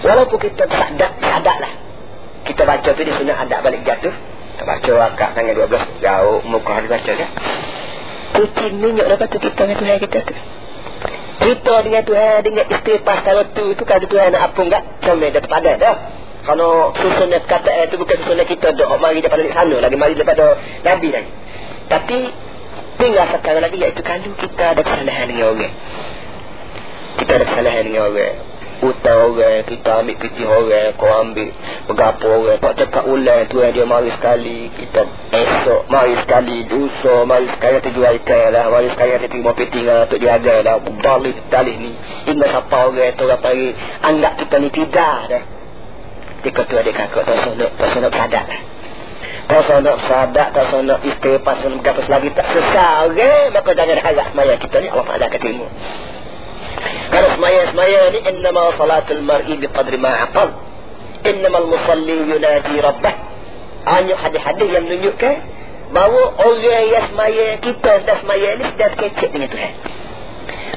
Walaupun kita sadak, sadak lah kita baca tu dia sunat adab balik jatuh. Kita baca akak tangan 12 jauh muka hari baca kan cuci minyak lepas tu kita dengan Tuhan kita tu. Kita dengan Tuhan dengan isteri pas kalau tu tu kalau Tuhan nak apa enggak comel dia pada dah. Kalau susunnya kata eh, tu bukan susunnya kita doa mari daripada di sana lagi mari daripada Nabi lagi. Tapi tinggal sekarang lagi iaitu kalau kita ada kesalahan dengan orang. Kita ada kesalahan dengan orang hutang orang kita ambil piti orang kau ambil berapa orang. Tak cakap ulang tu yang dia mari sekali kita esok mari sekali lusa mari sekali tu jual ikan lah mari sekali tu terima piti dengan untuk diaga lah. Balik dalih ni ingat siapa orang tu orang pagi anggap kita ni tidak dah. Dia kata adik kakak tak sana tak sadat lah tak sana sadat tak sana isteri pas sana berapa selagi tak sesal okay? maka jangan harap semaya kita ni Allah Ta'ala ketimu Karena semaya-semaya ni innama salatul mar'i biqadri ma aqal. Innama al-musalli yunadi rabbah. Hanya hadis-hadis yang menunjukkan bahawa orang yang semaya kita sedang semaya ni sedang kecek dengan Tuhan.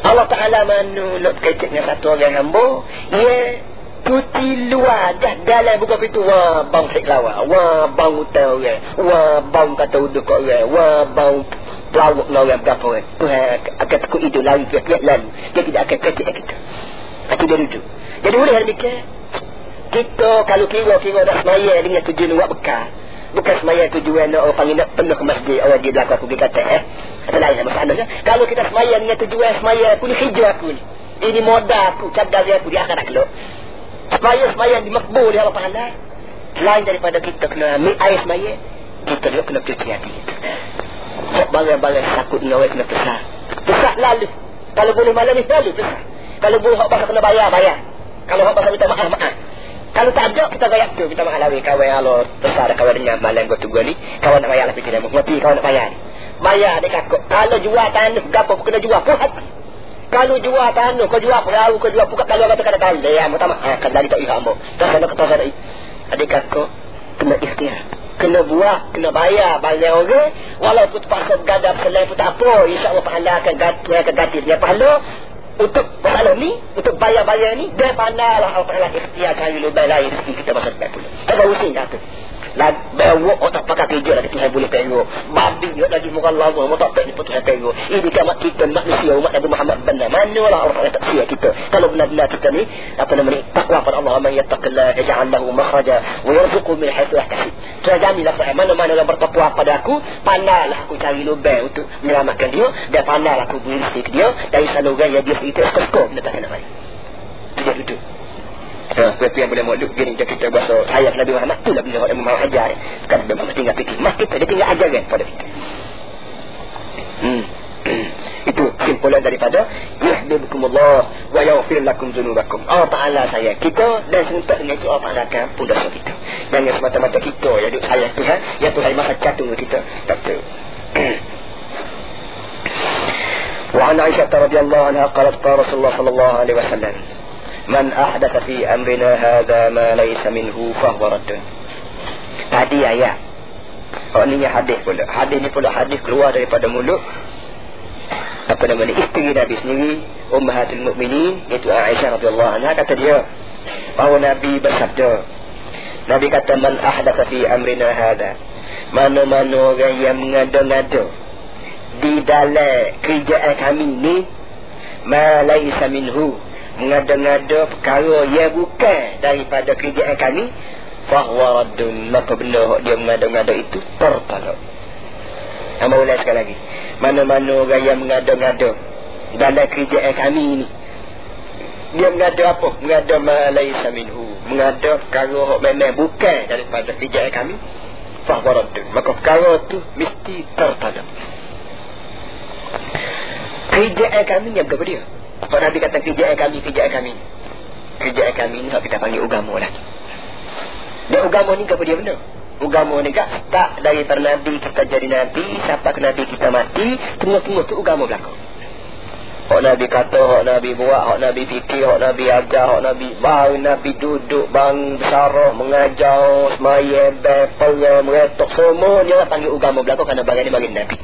Allah Ta'ala manu nak kecek dengan satu orang hamba. Ia cuci luar dah dalam buka pintu. Wah bang sik lawa. Wah bang utang orang. Wah bang kata uduk orang. Wah bang pelawak dengan orang berapa orang. Akan takut hidup lari ke pihak lalu. Dia tidak akan kecil kita. Tapi dia duduk. Jadi boleh mikir. Kita kalau kira-kira nak semaya dengan tujuan buat bekal. Bukan semaya tujuan orang panggil penuh ke masjid. Orang dia berlaku aku dia kata eh. Kata lain sama sana. Kalau kita semaya dengan tujuan semaya aku ni hijau aku ni. Ini modal aku. Cadar aku. Dia akan nak keluar. Semaya-semaya di makbul ya Allah Ta'ala. Selain daripada kita kena ambil air semaya. Kita juga kena cuci hati kita barang-barang takut dengan orang kena pesat pesat lalu. Kalau boleh malam ni lalu pesat kalau boleh hak pasal kena bayar bayar. Kalau hak pasal minta maaf maaf. Kalau tak ada kita bayar tu minta maaf lawi kawan kalau pesat ada kawan dengan malam gua tunggu ni kawan nak bayar lah dia. Mati kawan nak bayar. Bayar dia kakak kalau jual tanah gapo kena jual pun. Hati kalau jual tanah kau jual perahu kau jual buka kalau kata kata kali ya pertama ha kan dari tak ihram tak ada kata saya adik kakak kena ikhtiar kena buat kena bayar bayar orang walaupun terpaksa gadap selain pun tak apa insyaAllah pahala akan ganti akan ganti dia. Pahala untuk pahala ni untuk bayar-bayar ni dia pandai lah Allah Ta'ala ikhtiar cari lebih lain rezeki kita masa depan pula. Tak usah kata lah bawa otak pakai kerja lagi Tuhan boleh pergi babi ya lagi muka Allah mau tak pun Tuhan pergi ini kamat kita manusia umat Nabi Muhammad benar. Mana lah orang tak sia kita. Kalau benar-benar kita ni apa nama ni takwa pada Allah. Man yattaqillah yaj'al lahu makhraja wa yarzuqhu min haythu yahtasib. Tuhan jaminlah mana-mana yang bertakwa pada aku pandailah aku cari lubang untuk menyelamatkan dia dan pandailah aku beri dia dari sana orang yang dia itu skop-skop nak tak kena baik dia duduk Ha, siapa yang boleh makluk gini dia kita bahasa ayat Nabi Muhammad itulah bila orang Muhammad ajar kan Nabi Muhammad tinggal fikir mah kita dia tinggal ajar kan pada kita hmm. itu simpulan daripada yahdibukumullah wa yaghfir lakum dzunubakum Allah Taala saya kita dan serentak dengan itu Allah Taala akan ampun dosa kita jangan semata-mata kita ya duk saya Tuhan ya Tuhan masa catung kita tak tahu وعن عائشة رضي الله عنها قالت قال رسول الله صلى الله عليه وسلم Man ahdatha fi amrina hadha ma laysa minhu fahuwa raddun. Tadi ayat. Oh ni hadis pula. Hadis ni pula hadis keluar daripada mulut apa nama ni isteri Nabi sendiri Ummahatul Mukminin iaitu Aisyah radhiyallahu anha kata dia bahawa Nabi bersabda Nabi kata man ahdatha fi amrina hadha mana-mana orang yang mengada-ngada di dalam kerjaan kami ni ma laysa minhu mengada-ngada perkara yang bukan daripada kerjaan kami fahuwa raddun maka benda dia mengada-ngada itu tertolak. Nama ulang sekali lagi. Mana-mana orang yang mengada-ngada dalam kerjaan kami ini dia mengada apa? mengada malaysa minhu. Mengada perkara yang memang bukan daripada kerjaan kami fahuwa raddun. Maka perkara itu mesti tertolak. Kerjaan kami yang kepada dia kalau Nabi kata kerjaan kami, kerjaan kami. Kerjaan kami ni kita panggil ugama lah. Dan ugama ni kepada dia benar. Ugama ni tak start daripada Nabi kita jadi Nabi, siapa ke Nabi kita mati, semua-semua tu ugama belakang. Hak Nabi kata, hak Nabi buat, hak Nabi fikir, hak Nabi ajar, hak Nabi bang, Nabi duduk, bang besarah, mengajar, semaya, berperang, meretok, semua dia panggil ugama belakang kerana bagian ni bagi Nabi.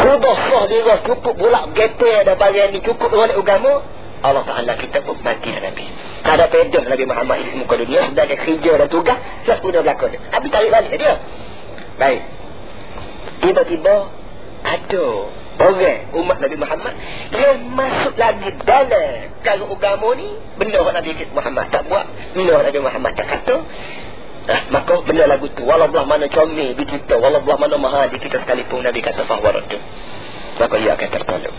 Sudah sah dia cukup pula getar dan bagian ni cukup oleh agama. Allah Ta'ala kita pun mati Nabi. Tak ada pedah Nabi Muhammad di muka dunia. Sedangkan kerja dan tugas. Saya punya belakang dia. Habis tarik balik dia. Baik. Tiba-tiba ada orang umat Nabi Muhammad yang masuk lagi dalam kalau agama ni benda Nabi Muhammad tak buat benda Nabi Muhammad tak kata Nah, maka benda lagu tu walau belah mana comel di kita walau belah mana mahal di kita sekalipun Nabi kata fahwarat tu maka ia akan tertolong.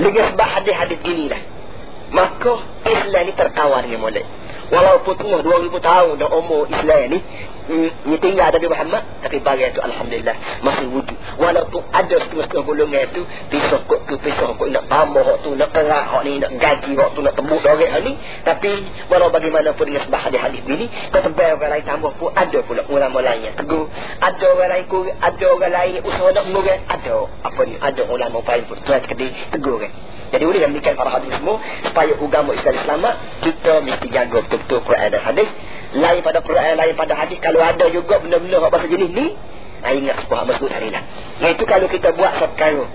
Dengan sebab hadis-hadis inilah maka Islam ni tertawar ni mulai walaupun tengah 2000 tahun dah umur Islam ni ni tinggal Nabi Muhammad tapi bagi itu Alhamdulillah masih wujud. Walaupun ada setengah-setengah golongan itu pisau kot tu pisau kot nak tambah tu nak kerak hak ni nak gaji hak tu nak tembus orang ni. Tapi walau bagaimanapun dengan sebab hadis-hadis ini kau orang lain tambah pun ada pula ulama lain yang teguh ada orang lain kurang ada orang lain usaha nak mengurang ada. Apa ni? Ada ulama paling pun tuan kedai teguh kan jadi boleh demikian para hadis semua supaya agama Islam selamat kita mesti jaga betul-betul Quran dan hadis. Lain pada Quran lain pada hadis. Kalau ada juga benda-benda bahasa jenis ni ah, ingat sebuah sebut hari lah iaitu kalau kita buat sekarang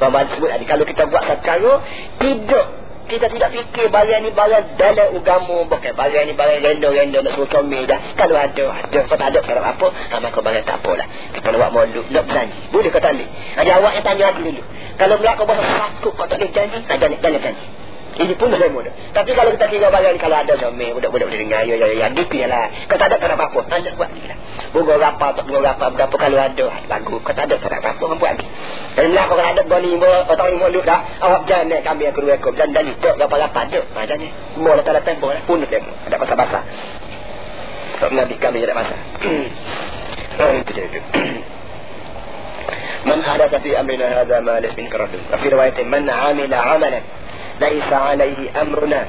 Bapak sebut tadi kalau kita buat sekarang tidak kita tidak fikir barang ni barang dalam agama bukan barang ni barang rendo-rendo nak suruh comel dah. Kalau ada ada. Kalau tak ada kalau apa ha, maka barang tak apalah. Kita buat malu nak berjanji. Boleh kata ni ada awak yang tanya aku dulu. Kalau berlaku bahasa sakut kau tak boleh janji tak janji ini pun boleh mudah. Tapi kalau kita tinggal bagian kalau ada suami, budak-budak boleh dengar, ya, ya, ya, gitu ya lah. Kalau tak ada, tak ada apa-apa. Anda buat ni lah. Bunga apa, tak bunga apa, berapa kalau ada, lagu. Kalau tak ada, tak ada apa-apa, mampu lagi. Dan lah, kalau ada goni, atau ini mulut dah, awak jangan naik kami aku dua ekor. Dan dan itu, apa-apa, ada. Macamnya. Mau letak letak, boleh. Pun dia, ada basah-basah. Tak Nabi kami ada masa. Oh, itu dia itu. من حدث في أمرنا هذا ما ليس من كرد وفي رواية من عمل عملا laisa alaihi amruna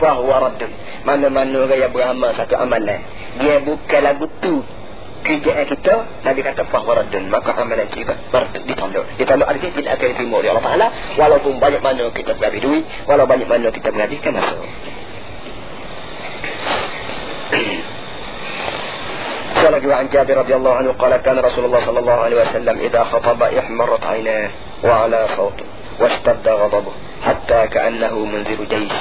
fahuwa raddun mana-mana orang yang beramal satu amalan dia bukan lagu tu kerjaan kita Nabi kata fahwaradun maka amalan kita ditolak ditolak artinya tidak akan diterima oleh Allah Ta'ala walaupun banyak mana kita berhabis duit walaupun banyak mana kita berhabiskan masa قال عن جابر رضي الله عنه قال كان رسول الله صلى الله عليه وسلم إذا خطب احمرت عيناه وعلى صوته واشتد غضبه حتى كأنه منذر جيش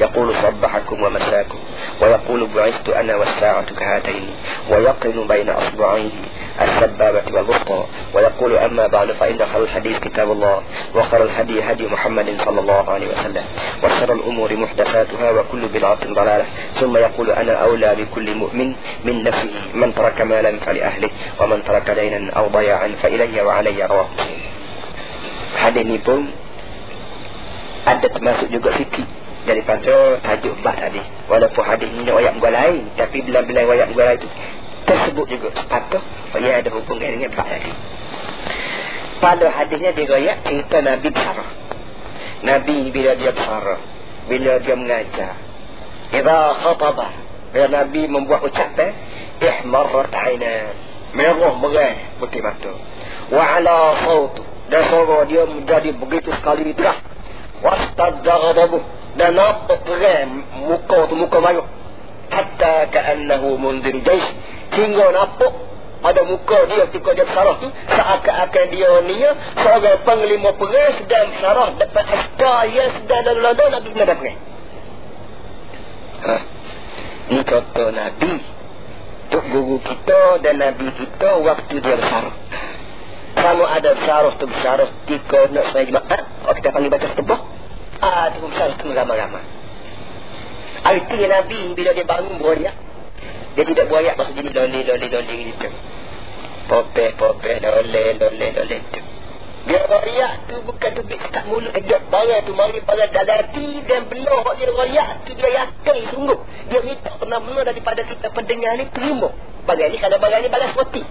يقول صبحكم ومساكم ويقول بعثت أنا والساعة كهاتين ويقرن بين أصبعيه السبابة والوسطى ويقول أما بعد فإن خير الحديث كتاب الله وخير الهدي هدي محمد صلى الله عليه وسلم وشر الأمور محدثاتها وكل بدعة ضلالة ثم يقول أنا أولى بكل مؤمن من نفسه من ترك مالا فلأهله ومن ترك دينا أو ضياعا فإلي وعلي رواه Hadis ni pun ada termasuk juga fikir daripada tajuk bab tadi. Walaupun hadis ni ayat muka lain. Tapi bila-bila ayat muka lain itu tersebut juga sepatut. Ia ada hubungan dengan bab tadi. Pada hadisnya dia rakyat cerita Nabi besar. Nabi bila dia besar. Bila dia mengajar. Iza khatabah. Bila Nabi membuat ucapan. Ihmarrat aina. Merah merah. Betul mata. Wa ala sautu. Dan suara dia menjadi begitu sekali terang wastadda ghadabuh dan nampak terang muka tu muka marah hatta ka'annahu mundir jais hingga nampak pada muka dia ketika dia bersarah tu seakan-akan dia ni seorang panglima perang sedang bersarah dapat askar yang sedang lalu-lalu nak pergi perang ha. ni kata Nabi Tuk guru kita dan Nabi kita waktu dia bersarah kamu ada syarah tu syarah tiga nak saya jemaah oh kita panggil baca setebah ah tu syarah tu ramai-ramai arti Nabi bila dia bangun berayak dia tidak berayak maksud jadi loli loli loli gitu. Pope pope loli loli loli tu dia berayak tu bukan tu tak mulut kejap barang tu mari barang dalam hati dan benar dia berayak tu dia yakin sungguh. Dia minta pernah-pernah daripada kita pendengar ni terima. Barang ni kalau barang ni balas mati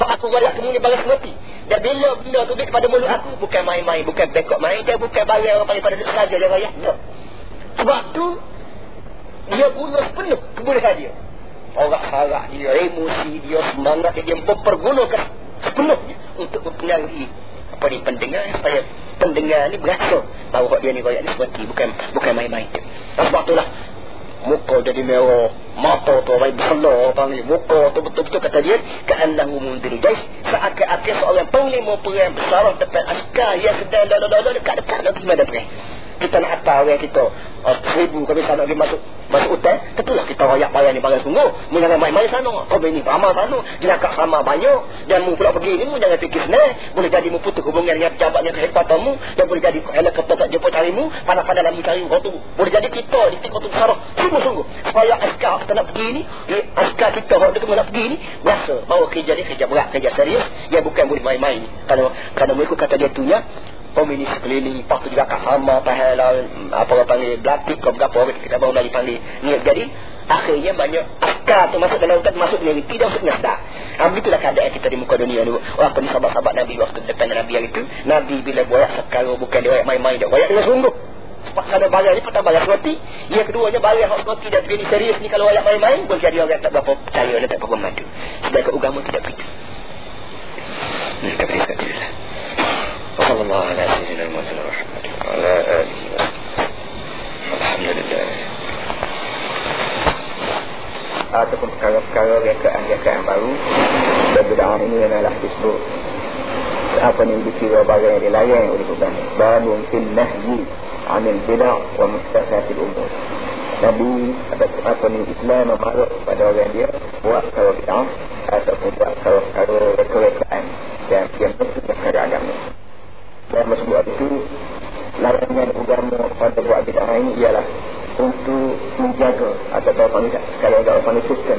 kalau aku raya kemudian balas mati. Dan bila benda tu kepada mulut aku, bukan main-main, bukan bengkok main, dia bukan barang orang pada duduk saja dia raya. Tak. Sebab tu, dia guna sepenuh kebolehan dia. Orang harap dia, emosi dia, semangat dia, mempergunakan sepenuhnya untuk mempengaruhi apa ni pendengar supaya pendengar ni berasa bahawa dia ni raya ni seperti bukan bukan main-main. Sebab itulah muka jadi merah mata tu baik besar panggil muka tu betul-betul kata dia ka'annahu mundiri guys seakan-akan seorang panglima perang besar depan askar yang sedang lalu-lalu dekat-dekat pergi mana perang kita nak hantar orang kita? Uh, seribu kami sana pergi masuk masuk hutan tentulah kita rayak bayar ni barang sungguh. Mu jangan main-main sana. Kau ini ramah sana. Jangan kat sama banyak. Dan mu pula pergi ni mu jangan fikir senang. Boleh jadi mu putus hubungan dengan pejabat yang kehebatanmu dan boleh jadi helikopter tak jumpa carimu pandai-pandai dalam mencari kau tu. Boleh jadi kita di sini tu besar. Sungguh-sungguh supaya askar kita nak pergi ni askar kita orang tu nak pergi ni biasa. Bawa kerja ni kerja berat kerja serius. Yang bukan boleh main-main. Kerana kerana mereka kata dia tu ya komunis keliling lepas tu juga kat sama pahala apa orang panggil blatik ke berapa orang kita baru lagi panggil ni jadi akhirnya banyak askar tu masuk dalam hutan masuk dengan tidak masuk dengan sedar ha, begitulah keadaan kita di muka dunia ni waktu ni sahabat-sahabat Nabi waktu depan Nabi yang itu Nabi bila buat sekarang bukan dia main-main dia buat dengan sungguh. Sebab sana barang ni pertama barang semati yang keduanya barang yang semati dan begini serius ni kalau ayat main-main boleh jadi orang tak berapa percaya dan tak berapa madu sedangkan agama tidak begitu. Hmm, kita beri sekali وصلى الله على سيدنا محمد وعلى آله الحمد لله ataupun perkara-perkara rekaan-rekaan baru berbedaan ini adalah disebut apa ni dikira barang yang dilayan oleh Tuhan babun fil nahyi anil bid'ah wa muhdatsatil umur Nabi ada apa ni Islam memaruk pada orang dia buat perkara bid'ah ataupun buat perkara-perkara rekaan yang yang betul perkara agama dan sebab itu larangan agama pada buat bid'ah ini ialah untuk menjaga atau kalau panggil sekali agak panggil sistem.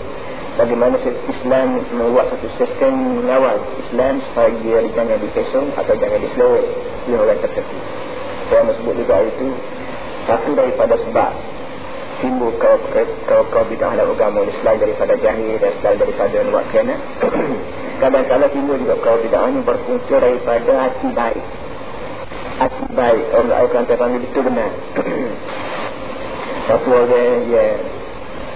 Bagaimana Islam membuat satu sistem mengawal Islam supaya dia jangan dipesong atau jangan diselawai di orang tertentu saya sebut juga itu satu daripada sebab timbul kau kau kau bid'ah dalam agama ini selain daripada jahil dan selain daripada buat kena kadang-kadang timbul juga kau bid'ah ini berpunca daripada hati baik baik orang akan terpanggil itu benar. Satu orang yang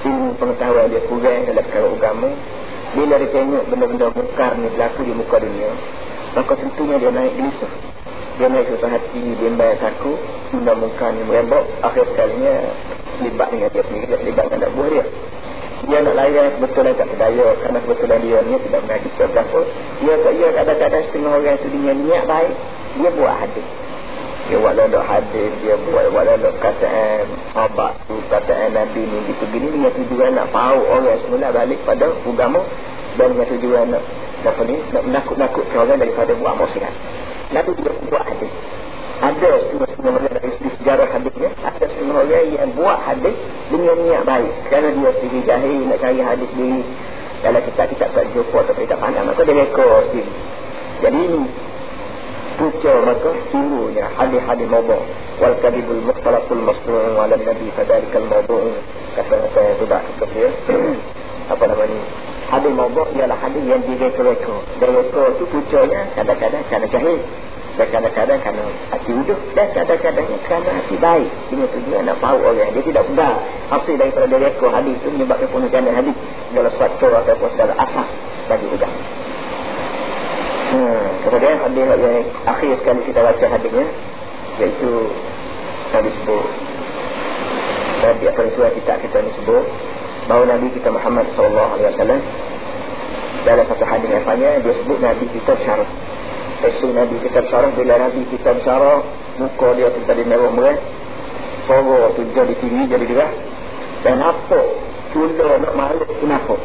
ilmu pengetahuan dia kurang dalam perkara agama. Bila dia tengok benda-benda mukar ni berlaku di muka dunia maka tentunya dia naik gelisah. Dia naik susah hati dia bayar takut benda muka ni merembok akhir sekalinya libat dengan dia sendiri dia libat dengan buah dia. Dia nak layan kebetulan tak berdaya kerana kebetulan dia ni tidak mengaji ke berapa dia tak ia kadang-kadang setengah orang itu dengan niat baik dia buat hadis dia buat lodok hadis dia buat buat lodok kataan sahabat tu kataan Nabi ni gitu gini dengan tujuan nak tahu orang semula balik pada agama dan dengan tujuan nak apa ni? Nak menakut-nakutkan orang daripada buat maksiat Nabi dia buat hadis. Ada setengah-setengah orang dari segi sejarah hadisnya. Ada setengah orang yang buat hadis dengan niat baik. Kerana dia sendiri jahil nak cari hadis sendiri. Kalau kita kita tak jumpa atau kita pandang maka dia rekod sendiri. Jadi ini punca maka timbulnya hadis-hadis mabuk wal kadibul mukhtalaful masnu'u ala nabi fadalikal mabuk kata-kata yang tidak kemudian apa namanya hadis mabuk ialah hadis yang direka-reka. Direka itu puncanya kadang-kadang kerana jahil. Dan kadang-kadang kerana hati hidup. Dan kadang-kadang kerana hati baik. Dengan tujuan nak tahu orang dia tidak sedar hasil daripada dia rekor hadis itu menyebabkan penuh hadis. Dalam suatu ataupun segala asas bagi udah kemudian hadis yang akhir sekali kita baca hadisnya iaitu Nabi sebut di atas surat kita kita ni sebut bahawa Nabi kita Muhammad SAW dalam satu hadis panjang dia sebut Nabi kita syarat Rasul Nabi kita syarah bila Nabi kita syarah muka dia tu tadi merah merah suara tu jadi tinggi jadi gerah dan apa cula nak malu kenapa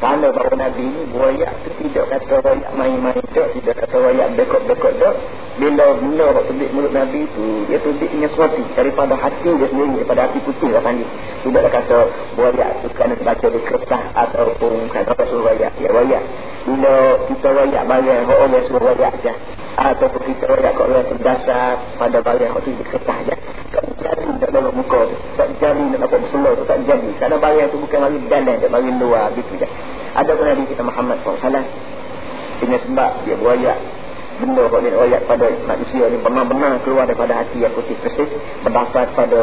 kerana bahawa Nabi ni buayak tu tidak kata rakyat main-main tak tidak kata rakyat bekot-bekot tak bila benda nak tubik mulut Nabi tu dia tubik dengan sesuatu daripada hati dia sendiri daripada hati putih lah panggil tidak kata buayak tu kerana baca di kertas ataupun kata Rasul rakyat ya rakyat bila kita rakyat barang orang suruh rakyat je. Ataupun kita rakyat kat orang terdasar pada barang yang di kertas je. Tak jadi nak dalam muka tu. Tak jadi nak dapat berseluruh tu tak jadi. Kerana barang tu bukan bagi dalam dia bagi luar gitu je ada pun Nabi kita Muhammad SAW dengan sebab dia berayak benda yang dia ayat pada manusia ini benar-benar keluar daripada hati yang putih bersih. Berdasar pada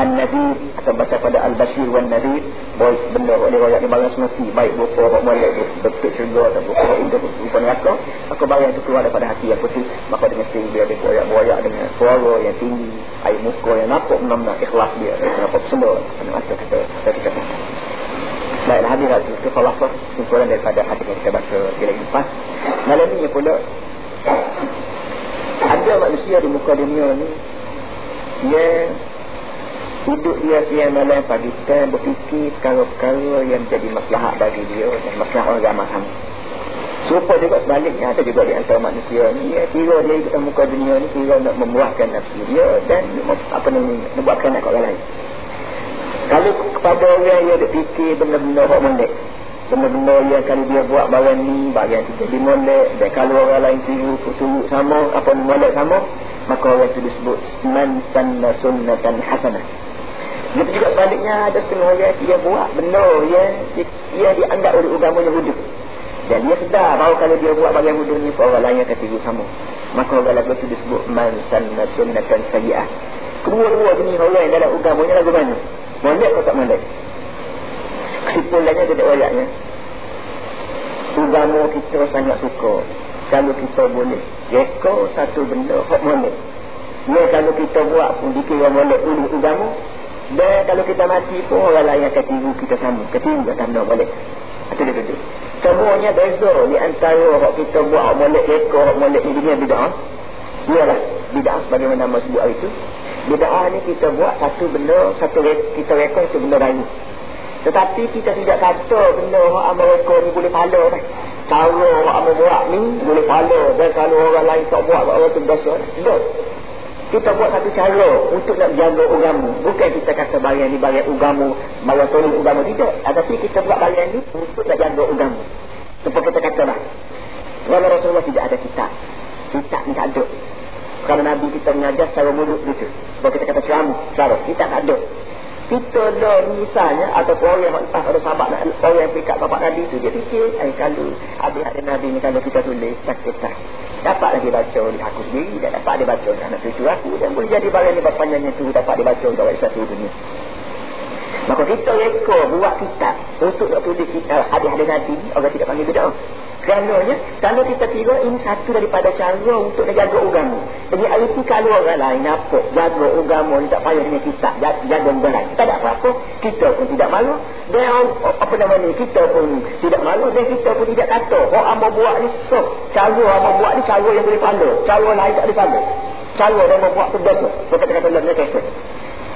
An-Nadir atau bahasa pada Al-Bashir wan Nadir baik benda yang dia ayat ni barang semati baik berupa orang mulia betul syurga atau berupa orang berupa neraka maka barang itu keluar daripada hati yang putih. Maka dengan sehingga dia dia berayak-berayak dengan suara yang tinggi air muka yang nampak benar-benar ikhlas dia. Kenapa semua kena kata kata kata Baiklah hadirat itu falafah simpulan daripada hadis yang kita baca bila lepas. Malam ini pula ada manusia di muka dunia ni dia hidup dia siang malam pagi kita berfikir perkara-perkara yang jadi masalah bagi dia dan masalah orang ramah sama. Supaya juga sebaliknya ada juga di antara manusia ni ya, kira dia di muka dunia ni kira nak membuahkan nafsu dia dan apa ni membuatkan nak orang lain. Kalau kepada orang yang ada fikir benda-benda orang molek. Benda-benda yang kalau dia buat barang ni, barang tu jadi molek. Dan kalau orang lain tiru, turut sama, apa ni molek sama. Maka orang itu disebut man sanna sunnatan hasanah. Begitu juga sebaliknya ada setengah orang dia buat benda yang dia dianggap oleh agama Yahudi. Dan dia sedar bahawa kalau dia buat bagian wudhu ni orang lain akan tiru sama. Maka orang lain itu disebut man sanna sunnatan sayi'ah. Kedua-dua jenis orang dalam agama ni lagu mana? Molek atau tak molek? Kesimpulannya tidak wayaknya. Agama kita sangat suka. Kalau kita boleh. Reka satu benda hak molek. Ya kalau kita buat pun dikira molek dulu agama. Dan kalau kita mati pun orang lain akan tiru kita sama. Ketiru tak benda molek. Itu dia tutup. Semuanya beza di antara hak kita buat molek reka hak molek ni dunia bid'ah. Ialah bid'ah sebagaimana nama sebut hari itu Bida'ah ni kita buat satu benda, satu kita rekod satu benda baru. Tetapi kita tidak kata benda orang amal rekod ni boleh pala kan. Cara orang amal buat ni boleh pala. Dan kalau orang lain tak buat, orang tu berdosa. Tidak. Kita buat satu cara untuk nak jaga ugamu. Bukan kita kata barang ni barang ugamu, barang tolong ugamu. Tidak. Tetapi kita buat barang ni untuk nak jaga ugamu. Seperti kita kata lah. Kalau Rasulullah tidak ada kitab. Kitab ni tak ada. Kerana Nabi kita mengajar secara mulut gitu. Sebab kita kata ceramah, cara kita tak ada. Kita ada misalnya atau orang yang entah ada sahabat orang yang pikat bapak Nabi itu dia fikir, eh kalau habis ada Nabi ni kalau kita tulis tak. Dapat lagi baca oleh aku sendiri dan dapat dibaca oleh anak cucu aku dan boleh jadi barang ni bapaknya itu dapat dibaca oleh orang satu dunia. Maka kita reka buat kitab untuk nak tulis kitab hadis-hadis Nabi orang tidak panggil bid'ah. Kerananya, kalau kita kira ini satu daripada cara untuk jaga agama. Jadi itu kalau orang lain apa jaga agama tak payah dengan kita jaga, orang lain. Tak ada apa-apa. Kita pun tidak malu. Dan apa nama ni, kita pun tidak malu. Dan kita pun tidak kata. Oh, amba buat ni so. Cara amba buat ni cara yang boleh pandai. Cara lain tak boleh pandai. Cara yang amba buat tu dosa. Berkata-kata dalam ni kesek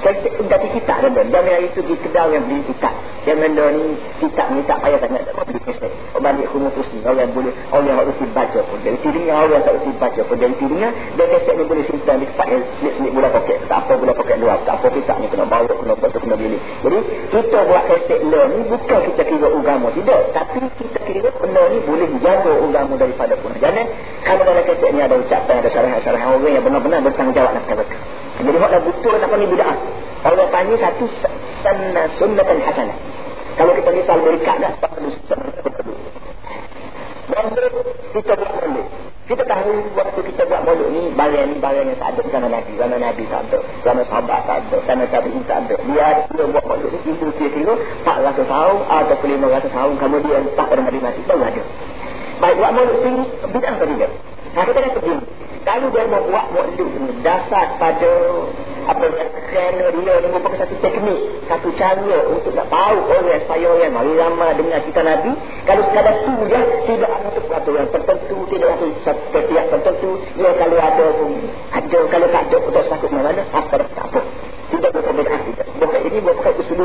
dari kitab kan dan dari itu di kedai yang beli kitab. Yang benda ni kitab ni tak payah sangat tak kaset oh, balik kumul kursi orang boleh orang yang harus baca pun. Dari tiringnya orang tak harus baca pun. Dari tiringnya dan kaset ni boleh simpan di tempat selit-selit bola poket. Tak apa bola poket luar tak apa kitab ni kena bawa kena baca kena beli jadi kita buat kaset le ni bukan kita kira agama tidak. Tapi kita kira benda ni boleh jaga agama daripada pun jangan kalau dalam kaset ni ada ucapan ada syarahan-syarahan orang yang benar-benar bertanggungjawab nak kata jadi makna betul nak ni bid'ah. Kalau tanya satu sunnah sunnatan hasanah. Kalau kita misal berikat dah perlu sunnah kita buat mulut. Kita tahu waktu kita buat mulut ni barang ni barang yang tak ada zaman Nabi. Zaman Nabi tak ada. Zaman sahabat tak ada. Zaman tabi'in tak ada. Dia dia buat mulut ni itu kira-kira 400 tahun atau 500 tahun kemudian tak pada Nabi mati. Baru ada. Baik buat mulut sendiri bid'ah atau tidak? Nah kita kata begini. Kalau dia mau buat mulut ni dasar pada apa kerana dia ni merupakan satu teknik, satu cara untuk nak tahu orang supaya orang mari ramah dengan kita Nabi. Kalau sekadar tu je, tidak ada untuk peraturan tertentu, tidak ada setiap tertentu. Ya kalau ada pun ada, kalau tak ada untuk sakut mana-mana, apa tak apa. Tidak berbeda tidak. Bukan ini bukan usul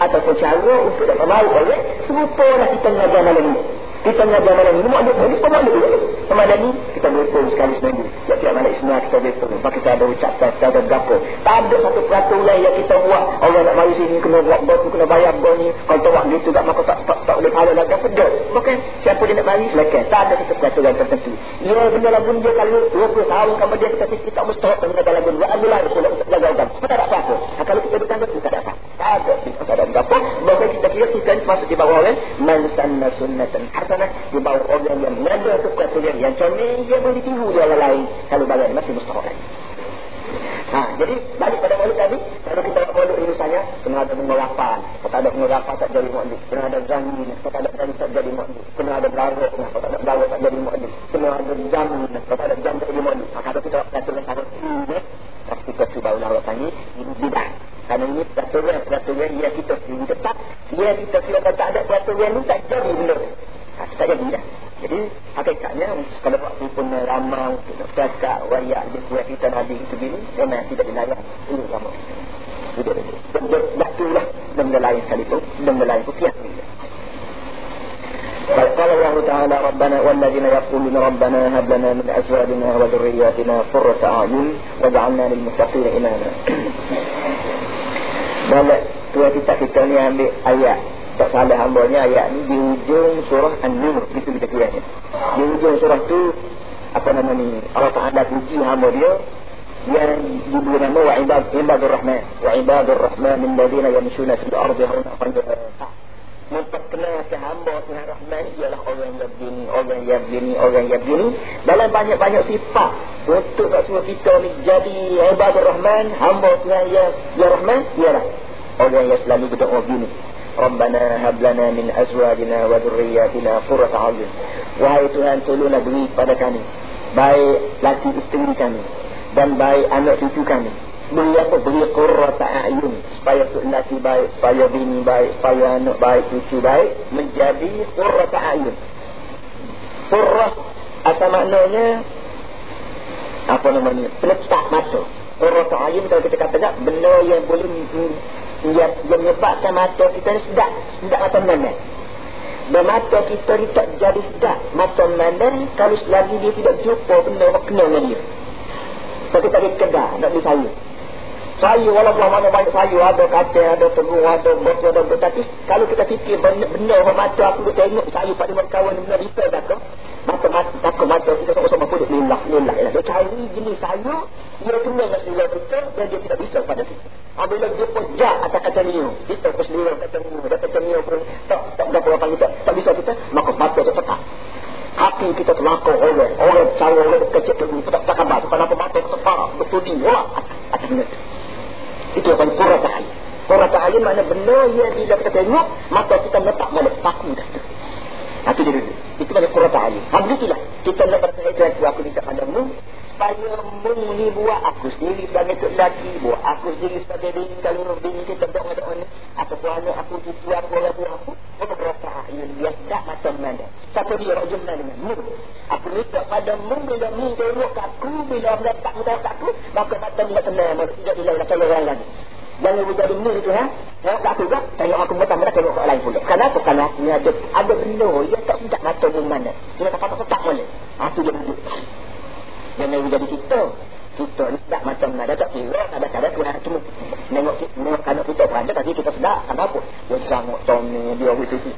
ataupun cara untuk nak tahu orang. Semua lah kita mengajar malam ini. Kita mengajar malam ini, maklum ini sama ada dulu. Sama ada ni, kita berpun sekali seminggu. Tiap-tiap malam semua kita berpun. Maka kita ada ucapkan, kita ada berapa. Tak ada satu peraturan yang kita buat. Orang nak mari sini, kena buat bot, kena bayar bot ni. Kalau tak buat gitu, tak, maka tak, tak, tak boleh pahala lagi. Apa dia? Siapa dia nak mari, silakan. Tak ada satu peraturan tertentu. Ya, benda lagu dia kalau 20 tahun kemudian kita kita mesti tak mengajar lagu. Buat ambil lagi, kita nak jaga tak ada apa-apa. Kalau kita bertanda tu, tak ada apa. Tak ada. Tak ada apa-apa. Bahkan kita kira kita masuk di bawah orang. Man sanna sunnatan hasanah di bawah orang yang mengada kepercayaan yang comel dia boleh tiru dia orang lain kalau bagian masih mustahil Ha, jadi balik pada mulut tadi kalau kita nak mulut ini misalnya kena ada pengurapan kalau ada pengurapan tak jadi mulut kena ada zani kalau ada zani tak jadi mulut kena ada belarut kalau ada belarut tak jadi mulut kena ada jam kalau ada jam tak jadi mulut ha, kalau kita nak ini tapi kita cuba ulang tadi ini bidang kerana ini peraturan-peraturan yang kita sendiri tetap yang kita sendiri tak ada peraturan ini tak jadi benda ha, tak jadi dah. Jadi hakikatnya kalau waktu pun ramai untuk nak cakap wayak dia buat kita Nabi itu gini memang tidak dilayan ini ramai tidak ada dan betulah benda lain sekalipun benda lain pun kias ini قال الله تعالى ربنا والذين يقولون ربنا هب لنا من ازواجنا وذرياتنا قرة اعين واجعلنا للمتقين اماما. Balik tua kita kita ni ambil ayat. Tak salah hambanya ayat ni di hujung surah An-Nur. Itu kita kira di hujung surah tu apa nama ni Allah Ta'ala puji hamba dia. Yang diberi nama wa ibad ibadur rahman wa ibadur rahman min ladina yamshuna fil ardi hauna qandu memperkenalkan hamba Tuhan Rahman ialah orang yang begini, orang yang begini, orang yang begini. Dalam banyak-banyak sifat untuk nak semua kita ni jadi ibadur Rahman, hamba Tuhan yang ya Rahman, ialah orang yang selalu berdoa begini. Rabbana hablana min azwajina wa dhurriyyatina qurrata a'yun. Wahai Tuhan tolonglah beri pada kami baik laki isteri kami dan baik anak cucu kami. Beri apa? Beri qurrata a'yun supaya tu laki baik, supaya bini baik, supaya anak baik, cucu baik menjadi qurrata a'yun. Qurrah asal maknanya apa namanya? Peletak mata. Qurrata a'yun kalau kita katakan benda yang boleh yang, menyebabkan mata kita ni sedap sedap mata memandang dan mata kita ni tak jadi sedap mata memandang kalau selagi dia tidak jumpa benda kena dengan dia so kita pergi kedai nak beli sayur sayur walaupun mana banyak sayur ada kacang ada tegung ada bos ada bos tapi kalau kita fikir benda, yang mata aku tengok sayur pada kawan benda bisa tak mata mata takut mata kita sama-sama pun lillah lillah dia cari jenis sayur dia kena dengan selera kita dan dia tidak bisa pada kita. Apabila dia pun jak atas kata niu kita pun selera kata niu dan kata niu pun tak tak berapa apa kita tak bisa kita maka mata dia tetap. Hati kita terlakau oleh orang cara oleh kecil tak tak kabar kenapa mata kita parah betul ni wala atas ni itu yang pura tak Orang tak alim mana benda yang bila kita tengok, maka kita letak balik paku dah tu. Itu dia dulu. Itu banyak kurang tak alim. Ha, begitulah. Kita nak berkata itu aku minta padamu. Supaya mu ni buat aku sendiri sebagai tuk lelaki. Buat aku sendiri sebagai bini. Kalau bini kita tak ada orang. Ataupun anak aku cucu aku, aku aku. Aku berkata alim. Dia tak macam mana. Siapa dia rajum dengan mu. Aku minta padamu bila mu tengok aku. Bila meletak muka aku. Maka mata mu tenang. Tidak dilakukan kalau orang lagi. Jangan menjadi ni itu ha. Tengok tak juga. Tengok aku mata mereka tengok orang lain pula. Kenapa? Kerana aku ni ada, ada benda yang tak sedap mata di mana. Dia tak kata tak boleh. Itu dia Jangan menjadi kita. Kita ni sedap macam mana. Tak kira kadang-kadang Tuhan tu nengok, nengok kanak kita berada. Tapi kita sedap. Kenapa? Dia sanggup Tommy. Dia begitu.